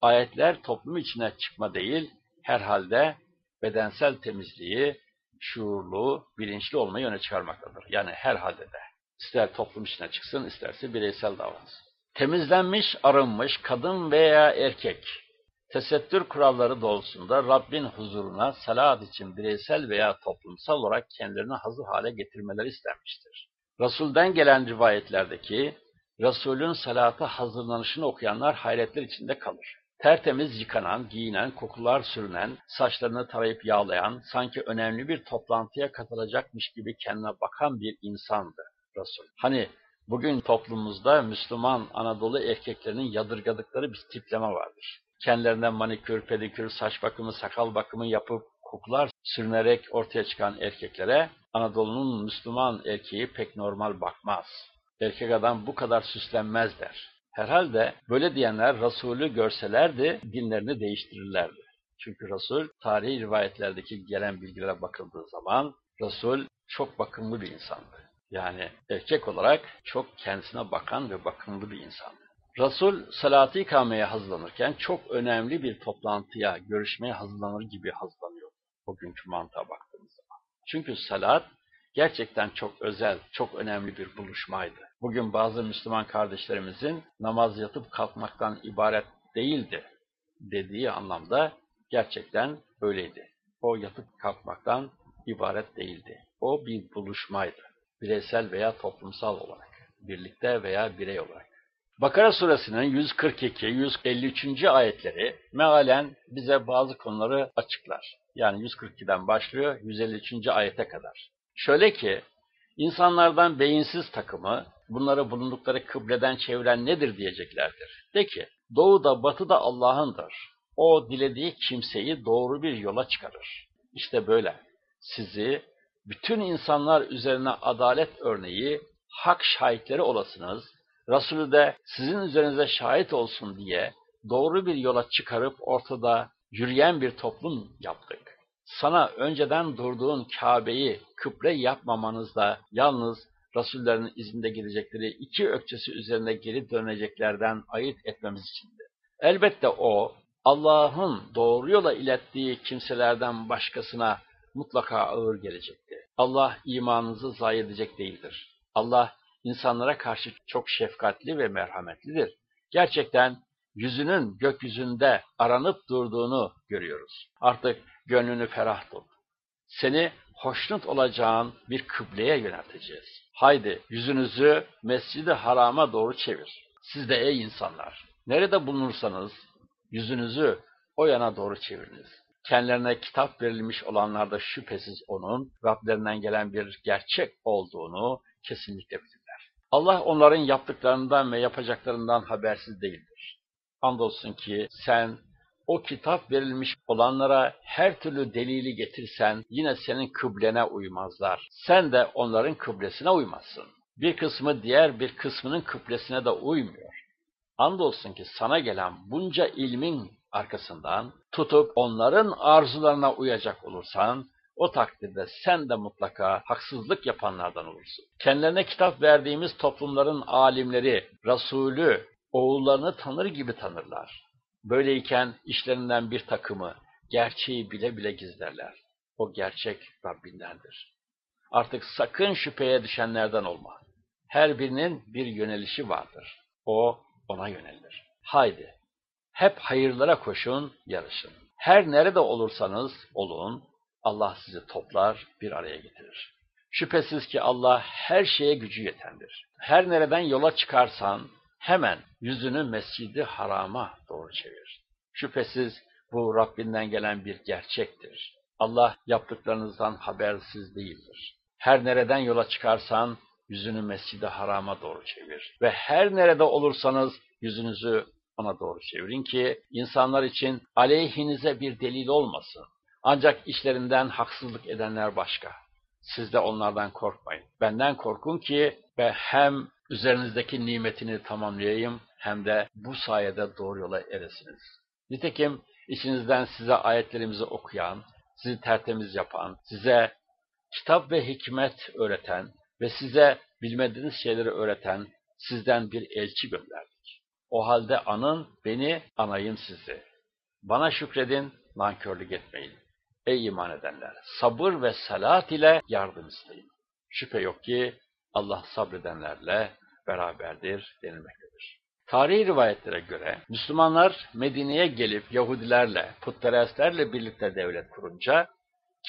ayetler toplum içine çıkma değil, herhalde bedensel temizliği, şuurlu, bilinçli olmayı öne çıkarmaktadır. Yani her halde de. İster toplum içine çıksın, isterse bireysel davransın. Temizlenmiş, arınmış kadın veya erkek, tesettür kuralları doğrultusunda Rabbin huzuruna salat için bireysel veya toplumsal olarak kendilerini hazır hale getirmeleri istenmiştir. Resul'den gelen rivayetlerdeki Resul'ün salata hazırlanışını okuyanlar hayretler içinde kalır. Tertemiz yıkanan, giyinen, kokular sürünen, saçlarını tarayıp yağlayan, sanki önemli bir toplantıya katılacakmış gibi kendine bakan bir insandı Resul. Hani Bugün toplumumuzda Müslüman Anadolu erkeklerinin yadırgadıkları bir tipleme vardır. Kendilerine manikür, pedikür, saç bakımı, sakal bakımı yapıp kokular sürünerek ortaya çıkan erkeklere Anadolu'nun Müslüman erkeği pek normal bakmaz. Erkek adam bu kadar süslenmez der. Herhalde böyle diyenler Resulü görselerdi dinlerini değiştirirlerdi. Çünkü Resul tarihi rivayetlerdeki gelen bilgilere bakıldığı zaman Resul çok bakımlı bir insandı. Yani erkek olarak çok kendisine bakan ve bakımlı bir insandı. Resul salatı ikameye hazırlanırken çok önemli bir toplantıya, görüşmeye hazırlanır gibi hazırlanıyor. Bugünkü mantığa baktığımız zaman. Çünkü salat gerçekten çok özel, çok önemli bir buluşmaydı. Bugün bazı Müslüman kardeşlerimizin namaz yatıp kalkmaktan ibaret değildi dediği anlamda gerçekten öyleydi. O yatıp kalkmaktan ibaret değildi. O bir buluşmaydı. Bireysel veya toplumsal olarak, birlikte veya birey olarak. Bakara suresinin 142-153. ayetleri mealen bize bazı konuları açıklar. Yani 142'den başlıyor 153. ayete kadar. Şöyle ki, insanlardan beyinsiz takımı, bunları bulundukları kıbleden çeviren nedir diyeceklerdir. De ki, doğuda batıda Allah'ındır. O dilediği kimseyi doğru bir yola çıkarır. İşte böyle. Sizi bütün insanlar üzerine adalet örneği, hak şahitleri olasınız, Resulü de sizin üzerinize şahit olsun diye doğru bir yola çıkarıp ortada yürüyen bir toplum yaptık. Sana önceden durduğun Kabe'yi kıble yapmamanızda yalnız Resullerin izinde gidecekleri iki ökçesi üzerine geri döneceklerden ayırt etmemiz içindi. Elbette o, Allah'ın doğru yola ilettiği kimselerden başkasına mutlaka ağır gelecekti. Allah imanınızı zayi edecek değildir. Allah insanlara karşı çok şefkatli ve merhametlidir. Gerçekten yüzünün gökyüzünde aranıp durduğunu görüyoruz. Artık gönlünü ferah tut. Seni hoşnut olacağın bir kıbleye yönelteceğiz. Haydi yüzünüzü mescidi harama doğru çevir. Siz de ey insanlar, nerede bulunursanız yüzünüzü o yana doğru çeviriniz. Kendilerine kitap verilmiş olanlar da şüphesiz onun Rablerinden gelen bir gerçek olduğunu kesinlikle bilirler. Allah onların yaptıklarından ve yapacaklarından habersiz değildir. Andolsun ki sen o kitap verilmiş olanlara her türlü delili getirsen yine senin kıblene uymazlar. Sen de onların kıblesine uymazsın. Bir kısmı diğer bir kısmının kıblesine de uymuyor. Andolsun ki sana gelen bunca ilmin arkasından tutup onların arzularına uyacak olursan, o takdirde sen de mutlaka haksızlık yapanlardan olursun. Kendilerine kitap verdiğimiz toplumların alimleri, Resulü, oğullarını tanır gibi tanırlar. Böyleyken işlerinden bir takımı, gerçeği bile bile gizlerler. O gerçek Rabbindendir. Artık sakın şüpheye düşenlerden olma. Her birinin bir yönelişi vardır. O ona yönelir. Haydi, hep hayırlara koşun, yarışın. Her nerede olursanız olun, Allah sizi toplar, bir araya getirir. Şüphesiz ki Allah her şeye gücü yetendir. Her nereden yola çıkarsan hemen yüzünü mescidi harama doğru çevir. Şüphesiz bu Rabbinden gelen bir gerçektir. Allah yaptıklarınızdan habersiz değildir. Her nereden yola çıkarsan yüzünü mescidi harama doğru çevir. Ve her nerede olursanız yüzünüzü ona doğru çevirin ki insanlar için aleyhinize bir delil olmasın. Ancak işlerinden haksızlık edenler başka. Siz de onlardan korkmayın. Benden korkun ki ve hem üzerinizdeki nimetini tamamlayayım hem de bu sayede doğru yola eresiniz. Nitekim içinizden size ayetlerimizi okuyan, sizi tertemiz yapan, size kitap ve hikmet öğreten ve size bilmediğiniz şeyleri öğreten sizden bir elçi gönderdik. O halde anın beni, anayım sizi. Bana şükredin, nankörlük etmeyin. Ey iman edenler! Sabır ve salat ile yardım isteyin. Şüphe yok ki Allah sabredenlerle beraberdir denilmektedir. Tarihi rivayetlere göre Müslümanlar Medine'ye gelip Yahudilerle, putperestlerle birlikte devlet kurunca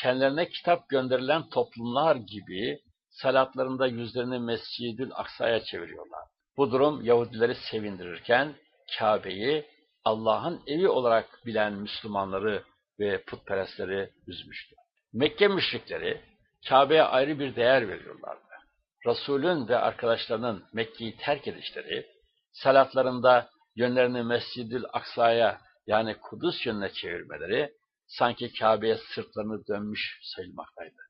kendilerine kitap gönderilen toplumlar gibi salatlarında yüzlerini Mescid-ül Aksa'ya çeviriyorlar. Bu durum Yahudileri sevindirirken Kabe'yi Allah'ın evi olarak bilen Müslümanları ve putperestleri üzmüştü. Mekke müşrikleri Kabe'ye ayrı bir değer veriyorlardı. Resulün ve arkadaşlarının Mekke'yi terk edişleri, salatlarında yönlerini Mescid-ül Aksa'ya yani Kudüs yönüne çevirmeleri sanki Kabe'ye sırtlarını dönmüş sayılmaktaydı.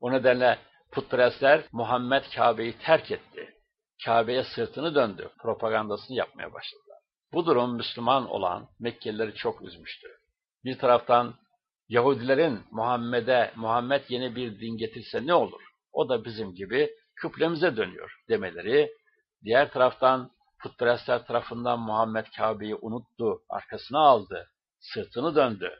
O nedenle putperestler Muhammed Kabe'yi terk etti. Kabe'ye sırtını döndü. Propagandasını yapmaya başladılar. Bu durum Müslüman olan Mekkelileri çok üzmüştü. Bir taraftan Yahudilerin Muhammed'e Muhammed yeni bir din getirse ne olur? O da bizim gibi kıblemize dönüyor demeleri. Diğer taraftan putperestler tarafından Muhammed Kabe'yi unuttu, arkasına aldı, sırtını döndü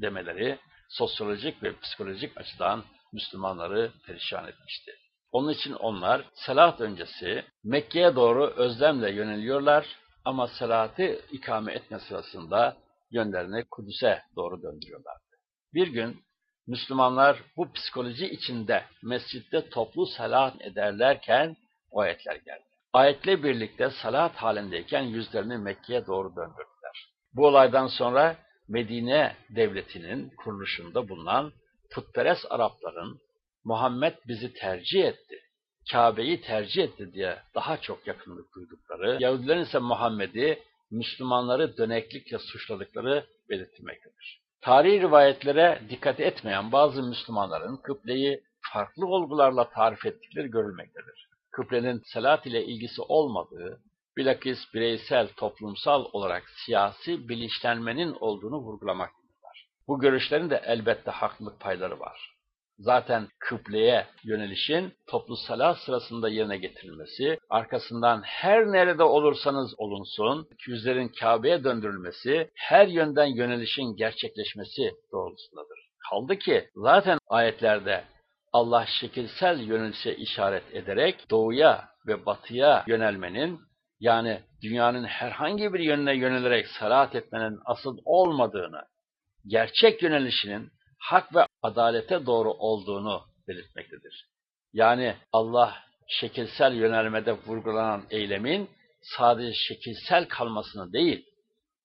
demeleri sosyolojik ve psikolojik açıdan Müslümanları perişan etmişti. Onun için onlar salat öncesi Mekke'ye doğru özlemle yöneliyorlar ama salatı ikame etme sırasında yönlerini Kudüs'e doğru döndürüyorlardı. Bir gün Müslümanlar bu psikoloji içinde mescitte toplu salat ederlerken o ayetler geldi. Ayetle birlikte salat halindeyken yüzlerini Mekke'ye doğru döndürdüler. Bu olaydan sonra Medine devletinin kuruluşunda bulunan putperest Arapların Muhammed bizi tercih etti, Kabe'yi tercih etti diye daha çok yakınlık duydukları, Yahudilerin ise Muhammed'i Müslümanları döneklikle suçladıkları belirtilmektedir. Tarihi rivayetlere dikkat etmeyen bazı Müslümanların kıbleyi farklı olgularla tarif ettikleri görülmektedir. Kıblenin salat ile ilgisi olmadığı, bilakis bireysel, toplumsal olarak siyasi bilinçlenmenin olduğunu vurgulamaktadır. Bu görüşlerin de elbette haklılık payları var. Zaten kıbleye yönelişin toplu salat sırasında yerine getirilmesi, arkasından her nerede olursanız olunsun, yüzlerin Kabe'ye döndürülmesi, her yönden yönelişin gerçekleşmesi doğrultusundadır. Kaldı ki zaten ayetlerde Allah şekilsel yönelişe işaret ederek doğuya ve batıya yönelmenin yani dünyanın herhangi bir yönüne yönelerek salat etmenin asıl olmadığını, gerçek yönelişinin hak ve adalete doğru olduğunu belirtmektedir. Yani Allah şekilsel yönelmede vurgulanan eylemin sadece şekilsel kalmasını değil,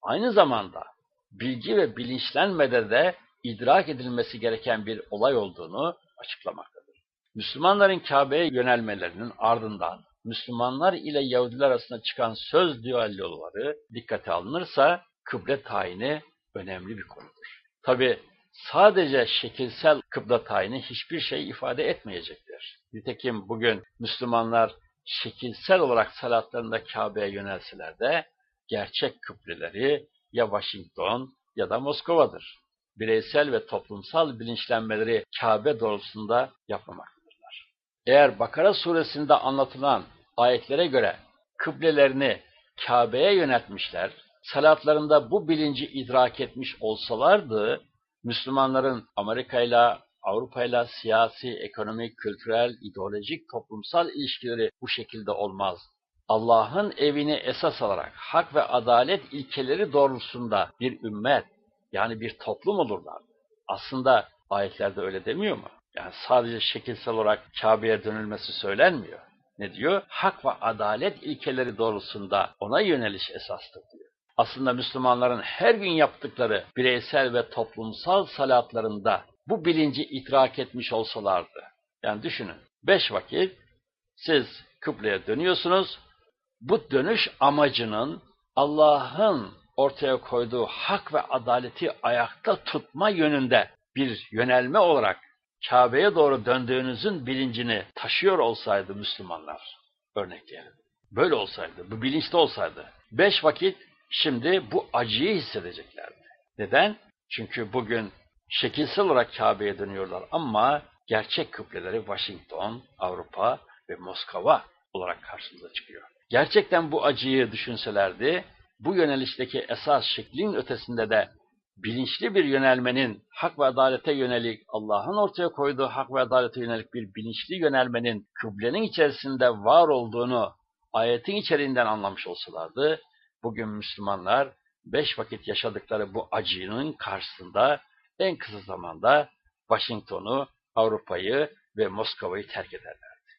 aynı zamanda bilgi ve bilinçlenmede de idrak edilmesi gereken bir olay olduğunu açıklamaktadır. Müslümanların Kabe'ye yönelmelerinin ardından Müslümanlar ile Yahudiler arasında çıkan söz düelloları dikkate alınırsa kıble tayini önemli bir konudur. Tabi sadece şekilsel kıble tayini hiçbir şey ifade etmeyecektir. Nitekim bugün Müslümanlar şekilsel olarak salatlarında Kabe'ye yönelseler de gerçek kıbleleri ya Washington ya da Moskova'dır. Bireysel ve toplumsal bilinçlenmeleri Kabe doğrultusunda yapmamaktadırlar. Eğer Bakara suresinde anlatılan ayetlere göre kıblelerini Kabe'ye yöneltmişler, salatlarında bu bilinci idrak etmiş olsalardı, Müslümanların Amerika ile Avrupa ile siyasi, ekonomik, kültürel, ideolojik, toplumsal ilişkileri bu şekilde olmaz. Allah'ın evini esas alarak hak ve adalet ilkeleri doğrultusunda bir ümmet, yani bir toplum olurlar. Aslında ayetlerde öyle demiyor mu? Yani sadece şekilsel olarak Kabe'ye dönülmesi söylenmiyor. Ne diyor? Hak ve adalet ilkeleri doğrultusunda ona yöneliş esastır diyor. Aslında Müslümanların her gün yaptıkları bireysel ve toplumsal salatlarında bu bilinci idrak etmiş olsalardı. Yani düşünün, beş vakit siz kıbleye dönüyorsunuz, bu dönüş amacının Allah'ın ortaya koyduğu hak ve adaleti ayakta tutma yönünde bir yönelme olarak Kabe'ye doğru döndüğünüzün bilincini taşıyor olsaydı Müslümanlar, örnekleyelim. Böyle olsaydı, bu bilinçte olsaydı, beş vakit şimdi bu acıyı hissedeceklerdi. Neden? Çünkü bugün şekilsel olarak Kabe'ye dönüyorlar ama gerçek kıbleleri Washington, Avrupa ve Moskova olarak karşımıza çıkıyor. Gerçekten bu acıyı düşünselerdi, bu yönelişteki esas şeklin ötesinde de bilinçli bir yönelmenin, hak ve adalete yönelik, Allah'ın ortaya koyduğu hak ve adalete yönelik bir bilinçli yönelmenin kıblenin içerisinde var olduğunu ayetin içeriğinden anlamış olsalardı, bugün Müslümanlar beş vakit yaşadıkları bu acının karşısında en kısa zamanda Washington'u, Avrupa'yı ve Moskova'yı terk ederlerdi.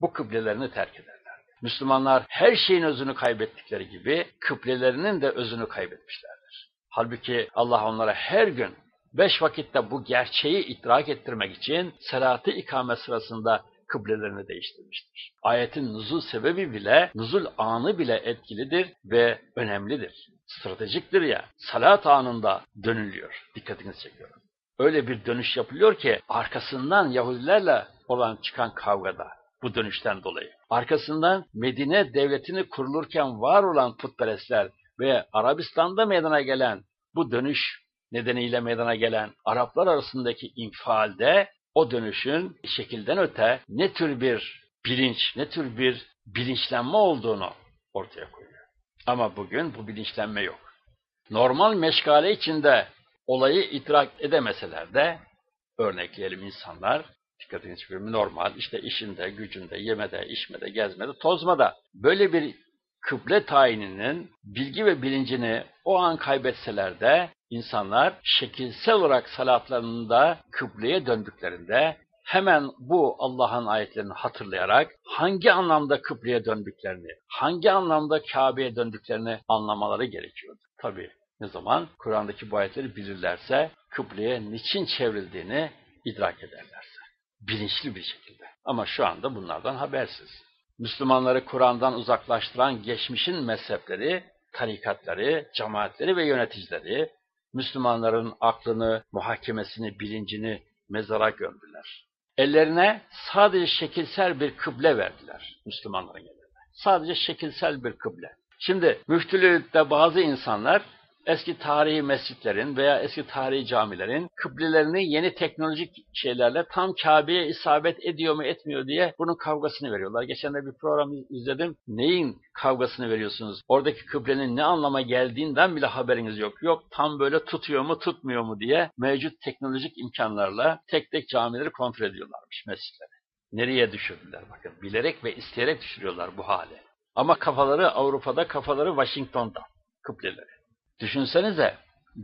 Bu kıblelerini terk ederlerdi. Müslümanlar her şeyin özünü kaybettikleri gibi kıblelerinin de özünü kaybetmişlerdir. Halbuki Allah onlara her gün beş vakitte bu gerçeği idrak ettirmek için salatı ikame sırasında kıblelerini değiştirmiştir. Ayetin nuzul sebebi bile, nuzul anı bile etkilidir ve önemlidir. Stratejiktir ya, salat anında dönülüyor. Dikkatinizi çekiyorum. Öyle bir dönüş yapılıyor ki arkasından Yahudilerle olan çıkan kavgada bu dönüşten dolayı. Arkasından Medine devletini kurulurken var olan putperestler ve Arabistan'da meydana gelen bu dönüş nedeniyle meydana gelen Araplar arasındaki infaalde o dönüşün şekilden öte ne tür bir bilinç, ne tür bir bilinçlenme olduğunu ortaya koyuyor. Ama bugün bu bilinçlenme yok. Normal meşgale içinde olayı idrak edemeseler de örnekleyelim insanlar dikkatinizi çekiyorum normal işte işinde, gücünde, yemede, içmede, gezmede, tozmada böyle bir kıble tayininin bilgi ve bilincini o an kaybetseler de insanlar şekilsel olarak salatlarında kıbleye döndüklerinde hemen bu Allah'ın ayetlerini hatırlayarak hangi anlamda kıbleye döndüklerini, hangi anlamda Kabe'ye döndüklerini anlamaları gerekiyordu. Tabi ne zaman Kur'an'daki bu ayetleri bilirlerse kıbleye niçin çevrildiğini idrak ederlerse. Bilinçli bir şekilde. Ama şu anda bunlardan habersiz. Müslümanları Kur'an'dan uzaklaştıran geçmişin mezhepleri, tarikatları, cemaatleri ve yöneticileri, Müslümanların aklını, muhakemesini, bilincini mezara gömdüler. Ellerine sadece şekilsel bir kıble verdiler Müslümanların ellerine. Sadece şekilsel bir kıble. Şimdi müftülükte bazı insanlar eski tarihi mescitlerin veya eski tarihi camilerin kıblelerini yeni teknolojik şeylerle tam Kabe'ye isabet ediyor mu etmiyor diye bunun kavgasını veriyorlar. Geçen de bir program izledim. Neyin kavgasını veriyorsunuz? Oradaki kıblenin ne anlama geldiğinden bile haberiniz yok. Yok tam böyle tutuyor mu tutmuyor mu diye mevcut teknolojik imkanlarla tek tek camileri kontrol ediyorlarmış mescitleri. Nereye düşürdüler bakın. Bilerek ve isteyerek düşürüyorlar bu hale. Ama kafaları Avrupa'da, kafaları Washington'da kıbleleri. Düşünsenize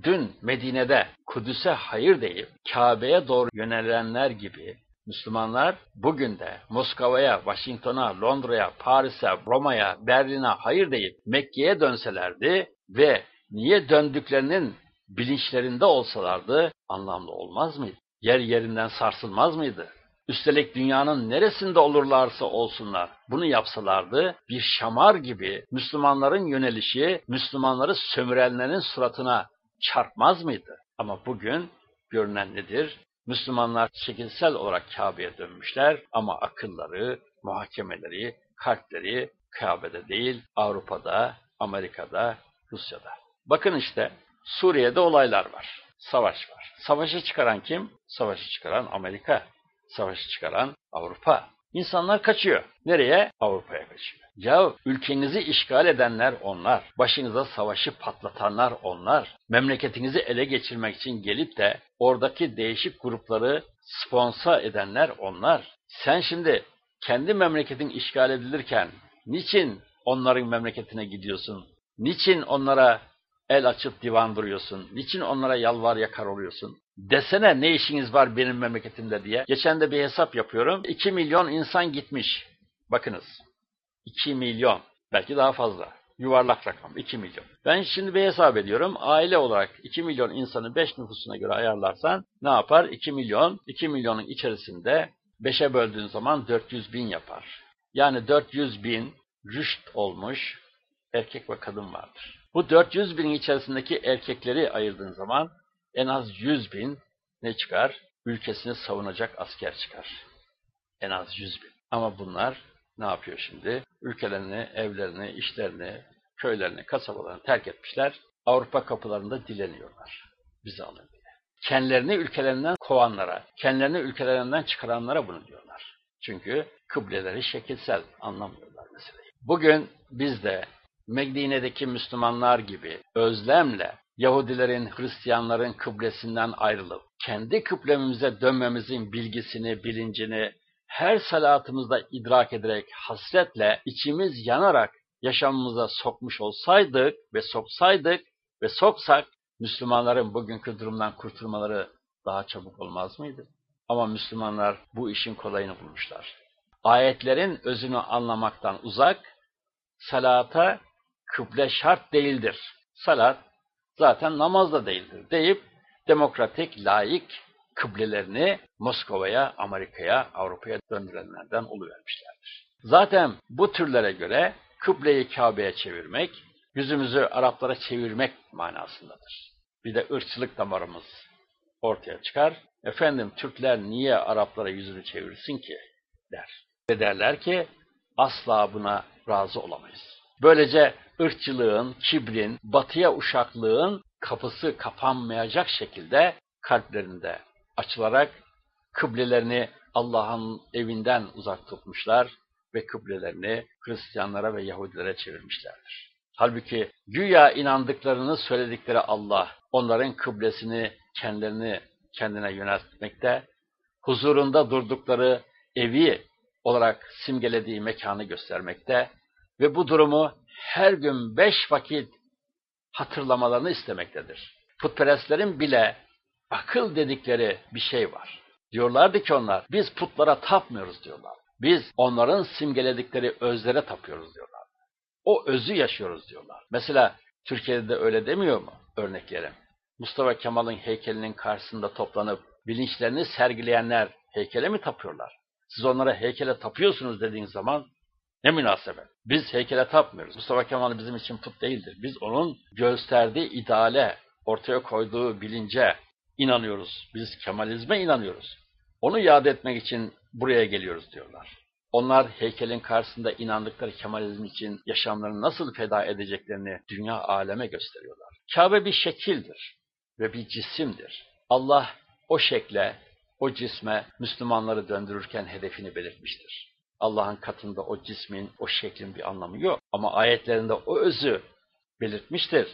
dün Medine'de Kudüs'e hayır deyip Kabe'ye doğru yönelenler gibi Müslümanlar bugün de Moskova'ya, Washington'a, Londra'ya, Paris'e, Roma'ya, Berlin'e hayır deyip Mekke'ye dönselerdi ve niye döndüklerinin bilinçlerinde olsalardı anlamlı olmaz mıydı? Yer yerinden sarsılmaz mıydı? Üstelik dünyanın neresinde olurlarsa olsunlar bunu yapsalardı bir şamar gibi Müslümanların yönelişi Müslümanları sömürenlerin suratına çarpmaz mıydı? Ama bugün görünen nedir? Müslümanlar şekilsel olarak Kabe'ye dönmüşler ama akılları, muhakemeleri, kalpleri Kabe'de değil Avrupa'da, Amerika'da, Rusya'da. Bakın işte Suriye'de olaylar var. Savaş var. Savaşı çıkaran kim? Savaşı çıkaran Amerika savaşı çıkaran Avrupa. İnsanlar kaçıyor. Nereye? Avrupa'ya kaçıyor. Ya ülkenizi işgal edenler onlar. Başınıza savaşı patlatanlar onlar. Memleketinizi ele geçirmek için gelip de oradaki değişik grupları sponsor edenler onlar. Sen şimdi kendi memleketin işgal edilirken niçin onların memleketine gidiyorsun? Niçin onlara el açıp divan duruyorsun? Niçin onlara yalvar yakar oluyorsun? Desene ne işiniz var benim memleketimde diye. Geçen de bir hesap yapıyorum. 2 milyon insan gitmiş. Bakınız. 2 milyon. Belki daha fazla. Yuvarlak rakam 2 milyon. Ben şimdi bir hesap ediyorum. Aile olarak 2 milyon insanı 5 nüfusuna göre ayarlarsan ne yapar? 2 milyon. 2 milyonun içerisinde 5'e böldüğün zaman 400 bin yapar. Yani 400 bin rüşt olmuş erkek ve kadın vardır. Bu 400 binin içerisindeki erkekleri ayırdığın zaman en az 100 bin ne çıkar? Ülkesini savunacak asker çıkar. En az 100 bin. Ama bunlar ne yapıyor şimdi? Ülkelerini, evlerini, işlerini, köylerini, kasabalarını terk etmişler. Avrupa kapılarında dileniyorlar. Bizi alın diye. Kendilerini ülkelerinden kovanlara, kendilerini ülkelerinden çıkaranlara bunu diyorlar. Çünkü kıbleleri şekilsel anlamıyorlar meseleyi. Bugün biz de Medine'deki Müslümanlar gibi özlemle Yahudilerin, Hristiyanların kıblesinden ayrılıp kendi kıblemize dönmemizin bilgisini, bilincini her salatımızda idrak ederek hasretle içimiz yanarak yaşamımıza sokmuş olsaydık ve soksaydık ve soksak Müslümanların bugünkü durumdan kurtulmaları daha çabuk olmaz mıydı? Ama Müslümanlar bu işin kolayını bulmuşlar. Ayetlerin özünü anlamaktan uzak, salata kıble şart değildir. Salat zaten namaz da değildir deyip demokratik, layık kıblelerini Moskova'ya, Amerika'ya, Avrupa'ya döndürenlerden oluvermişlerdir. Zaten bu türlere göre kıbleyi Kabe'ye çevirmek, yüzümüzü Araplara çevirmek manasındadır. Bir de ırkçılık damarımız ortaya çıkar. Efendim Türkler niye Araplara yüzünü çevirsin ki der. Ve derler ki asla buna razı olamayız. Böylece ırkçılığın, kibrin, batıya uşaklığın kapısı kapanmayacak şekilde kalplerinde açılarak kıblelerini Allah'ın evinden uzak tutmuşlar ve kıblelerini Hristiyanlara ve Yahudilere çevirmişlerdir. Halbuki güya inandıklarını söyledikleri Allah onların kıblesini kendilerini kendine yöneltmekte, huzurunda durdukları evi olarak simgelediği mekanı göstermekte ve bu durumu her gün beş vakit hatırlamalarını istemektedir. Putperestlerin bile akıl dedikleri bir şey var. Diyorlardı ki onlar, biz putlara tapmıyoruz diyorlar. Biz onların simgeledikleri özlere tapıyoruz diyorlar. O özü yaşıyoruz diyorlar. Mesela Türkiye'de de öyle demiyor mu örneklerim? Mustafa Kemal'in heykelinin karşısında toplanıp bilinçlerini sergileyenler heykele mi tapıyorlar? Siz onlara heykele tapıyorsunuz dediğiniz zaman ne münasebet. Biz heykele tapmıyoruz. Mustafa Kemal bizim için put değildir. Biz onun gösterdiği ideale, ortaya koyduğu bilince inanıyoruz. Biz Kemalizme inanıyoruz. Onu yad etmek için buraya geliyoruz diyorlar. Onlar heykelin karşısında inandıkları Kemalizm için yaşamlarını nasıl feda edeceklerini dünya aleme gösteriyorlar. Kabe bir şekildir ve bir cisimdir. Allah o şekle, o cisme Müslümanları döndürürken hedefini belirtmiştir. Allah'ın katında o cismin, o şeklin bir anlamı yok. Ama ayetlerinde o özü belirtmiştir.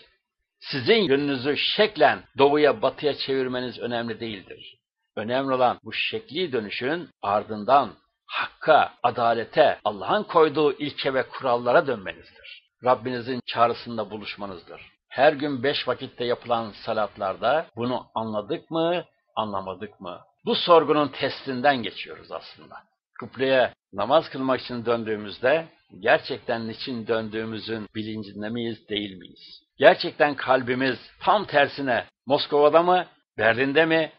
Sizin yönünüzü şeklen doğuya batıya çevirmeniz önemli değildir. Önemli olan bu şekli dönüşün ardından hakka, adalete, Allah'ın koyduğu ilke ve kurallara dönmenizdir. Rabbinizin çağrısında buluşmanızdır. Her gün beş vakitte yapılan salatlarda bunu anladık mı, anlamadık mı? Bu sorgunun testinden geçiyoruz aslında. Kıbleye namaz kılmak için döndüğümüzde gerçekten niçin döndüğümüzün bilincinde miyiz, değil miyiz? Gerçekten kalbimiz tam tersine Moskova'da mı, Berlin'de mi,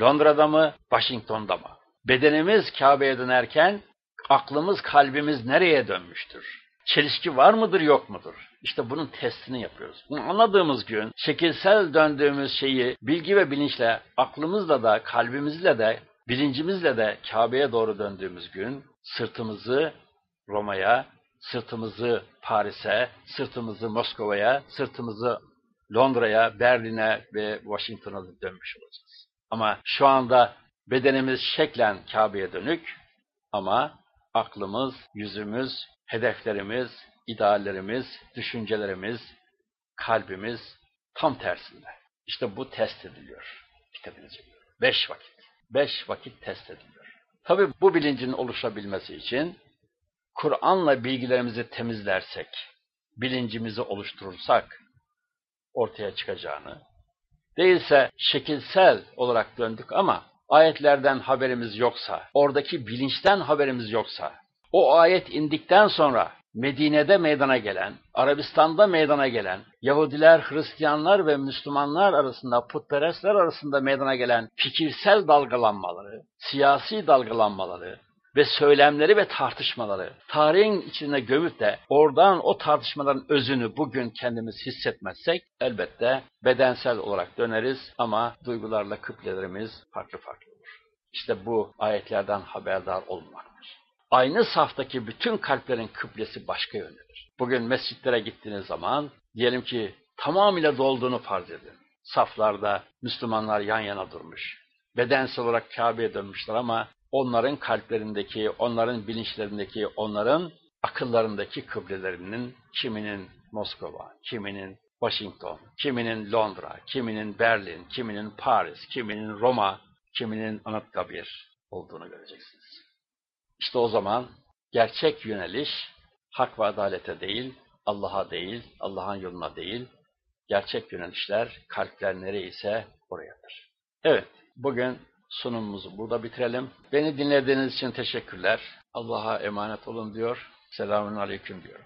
Londra'da mı, Washington'da mı? Bedenimiz Kabe'ye dönerken aklımız, kalbimiz nereye dönmüştür? Çelişki var mıdır, yok mudur? İşte bunun testini yapıyoruz. Bunu anladığımız gün şekilsel döndüğümüz şeyi bilgi ve bilinçle, aklımızla da, kalbimizle de, bilincimizle de Kabe'ye doğru döndüğümüz gün sırtımızı Roma'ya, sırtımızı Paris'e, sırtımızı Moskova'ya, sırtımızı Londra'ya, Berlin'e ve Washington'a dönmüş olacağız. Ama şu anda bedenimiz şeklen Kabe'ye dönük ama aklımız, yüzümüz, hedeflerimiz, ideallerimiz, düşüncelerimiz, kalbimiz tam tersinde. İşte bu test ediliyor. Dikkatinizi Beş vakit. Beş vakit test ediliyor. Tabi bu bilincin oluşabilmesi için Kur'an'la bilgilerimizi temizlersek, bilincimizi oluşturursak ortaya çıkacağını, değilse şekilsel olarak döndük ama ayetlerden haberimiz yoksa, oradaki bilinçten haberimiz yoksa, o ayet indikten sonra Medine'de meydana gelen, Arabistan'da meydana gelen, Yahudiler, Hristiyanlar ve Müslümanlar arasında, putperestler arasında meydana gelen fikirsel dalgalanmaları, siyasi dalgalanmaları ve söylemleri ve tartışmaları tarihin içine gömüp de oradan o tartışmaların özünü bugün kendimiz hissetmezsek elbette bedensel olarak döneriz ama duygularla kıblelerimiz farklı farklı olur. İşte bu ayetlerden haberdar olmaktır aynı saftaki bütün kalplerin kıblesi başka yöndedir. Bugün mescitlere gittiğiniz zaman diyelim ki tamamıyla dolduğunu farz edin. Saflarda Müslümanlar yan yana durmuş. Bedensel olarak Kabe'ye dönmüşler ama onların kalplerindeki, onların bilinçlerindeki, onların akıllarındaki kıblelerinin kiminin Moskova, kiminin Washington, kiminin Londra, kiminin Berlin, kiminin Paris, kiminin Roma, kiminin Anıtkabir olduğunu göreceksiniz. İşte o zaman gerçek yöneliş hak ve adalete değil, Allah'a değil, Allah'ın yoluna değil, gerçek yönelişler kalpler nereyse orayadır. Evet, bugün sunumumuzu burada bitirelim. Beni dinlediğiniz için teşekkürler. Allah'a emanet olun diyor. Selamun Aleyküm diyorum.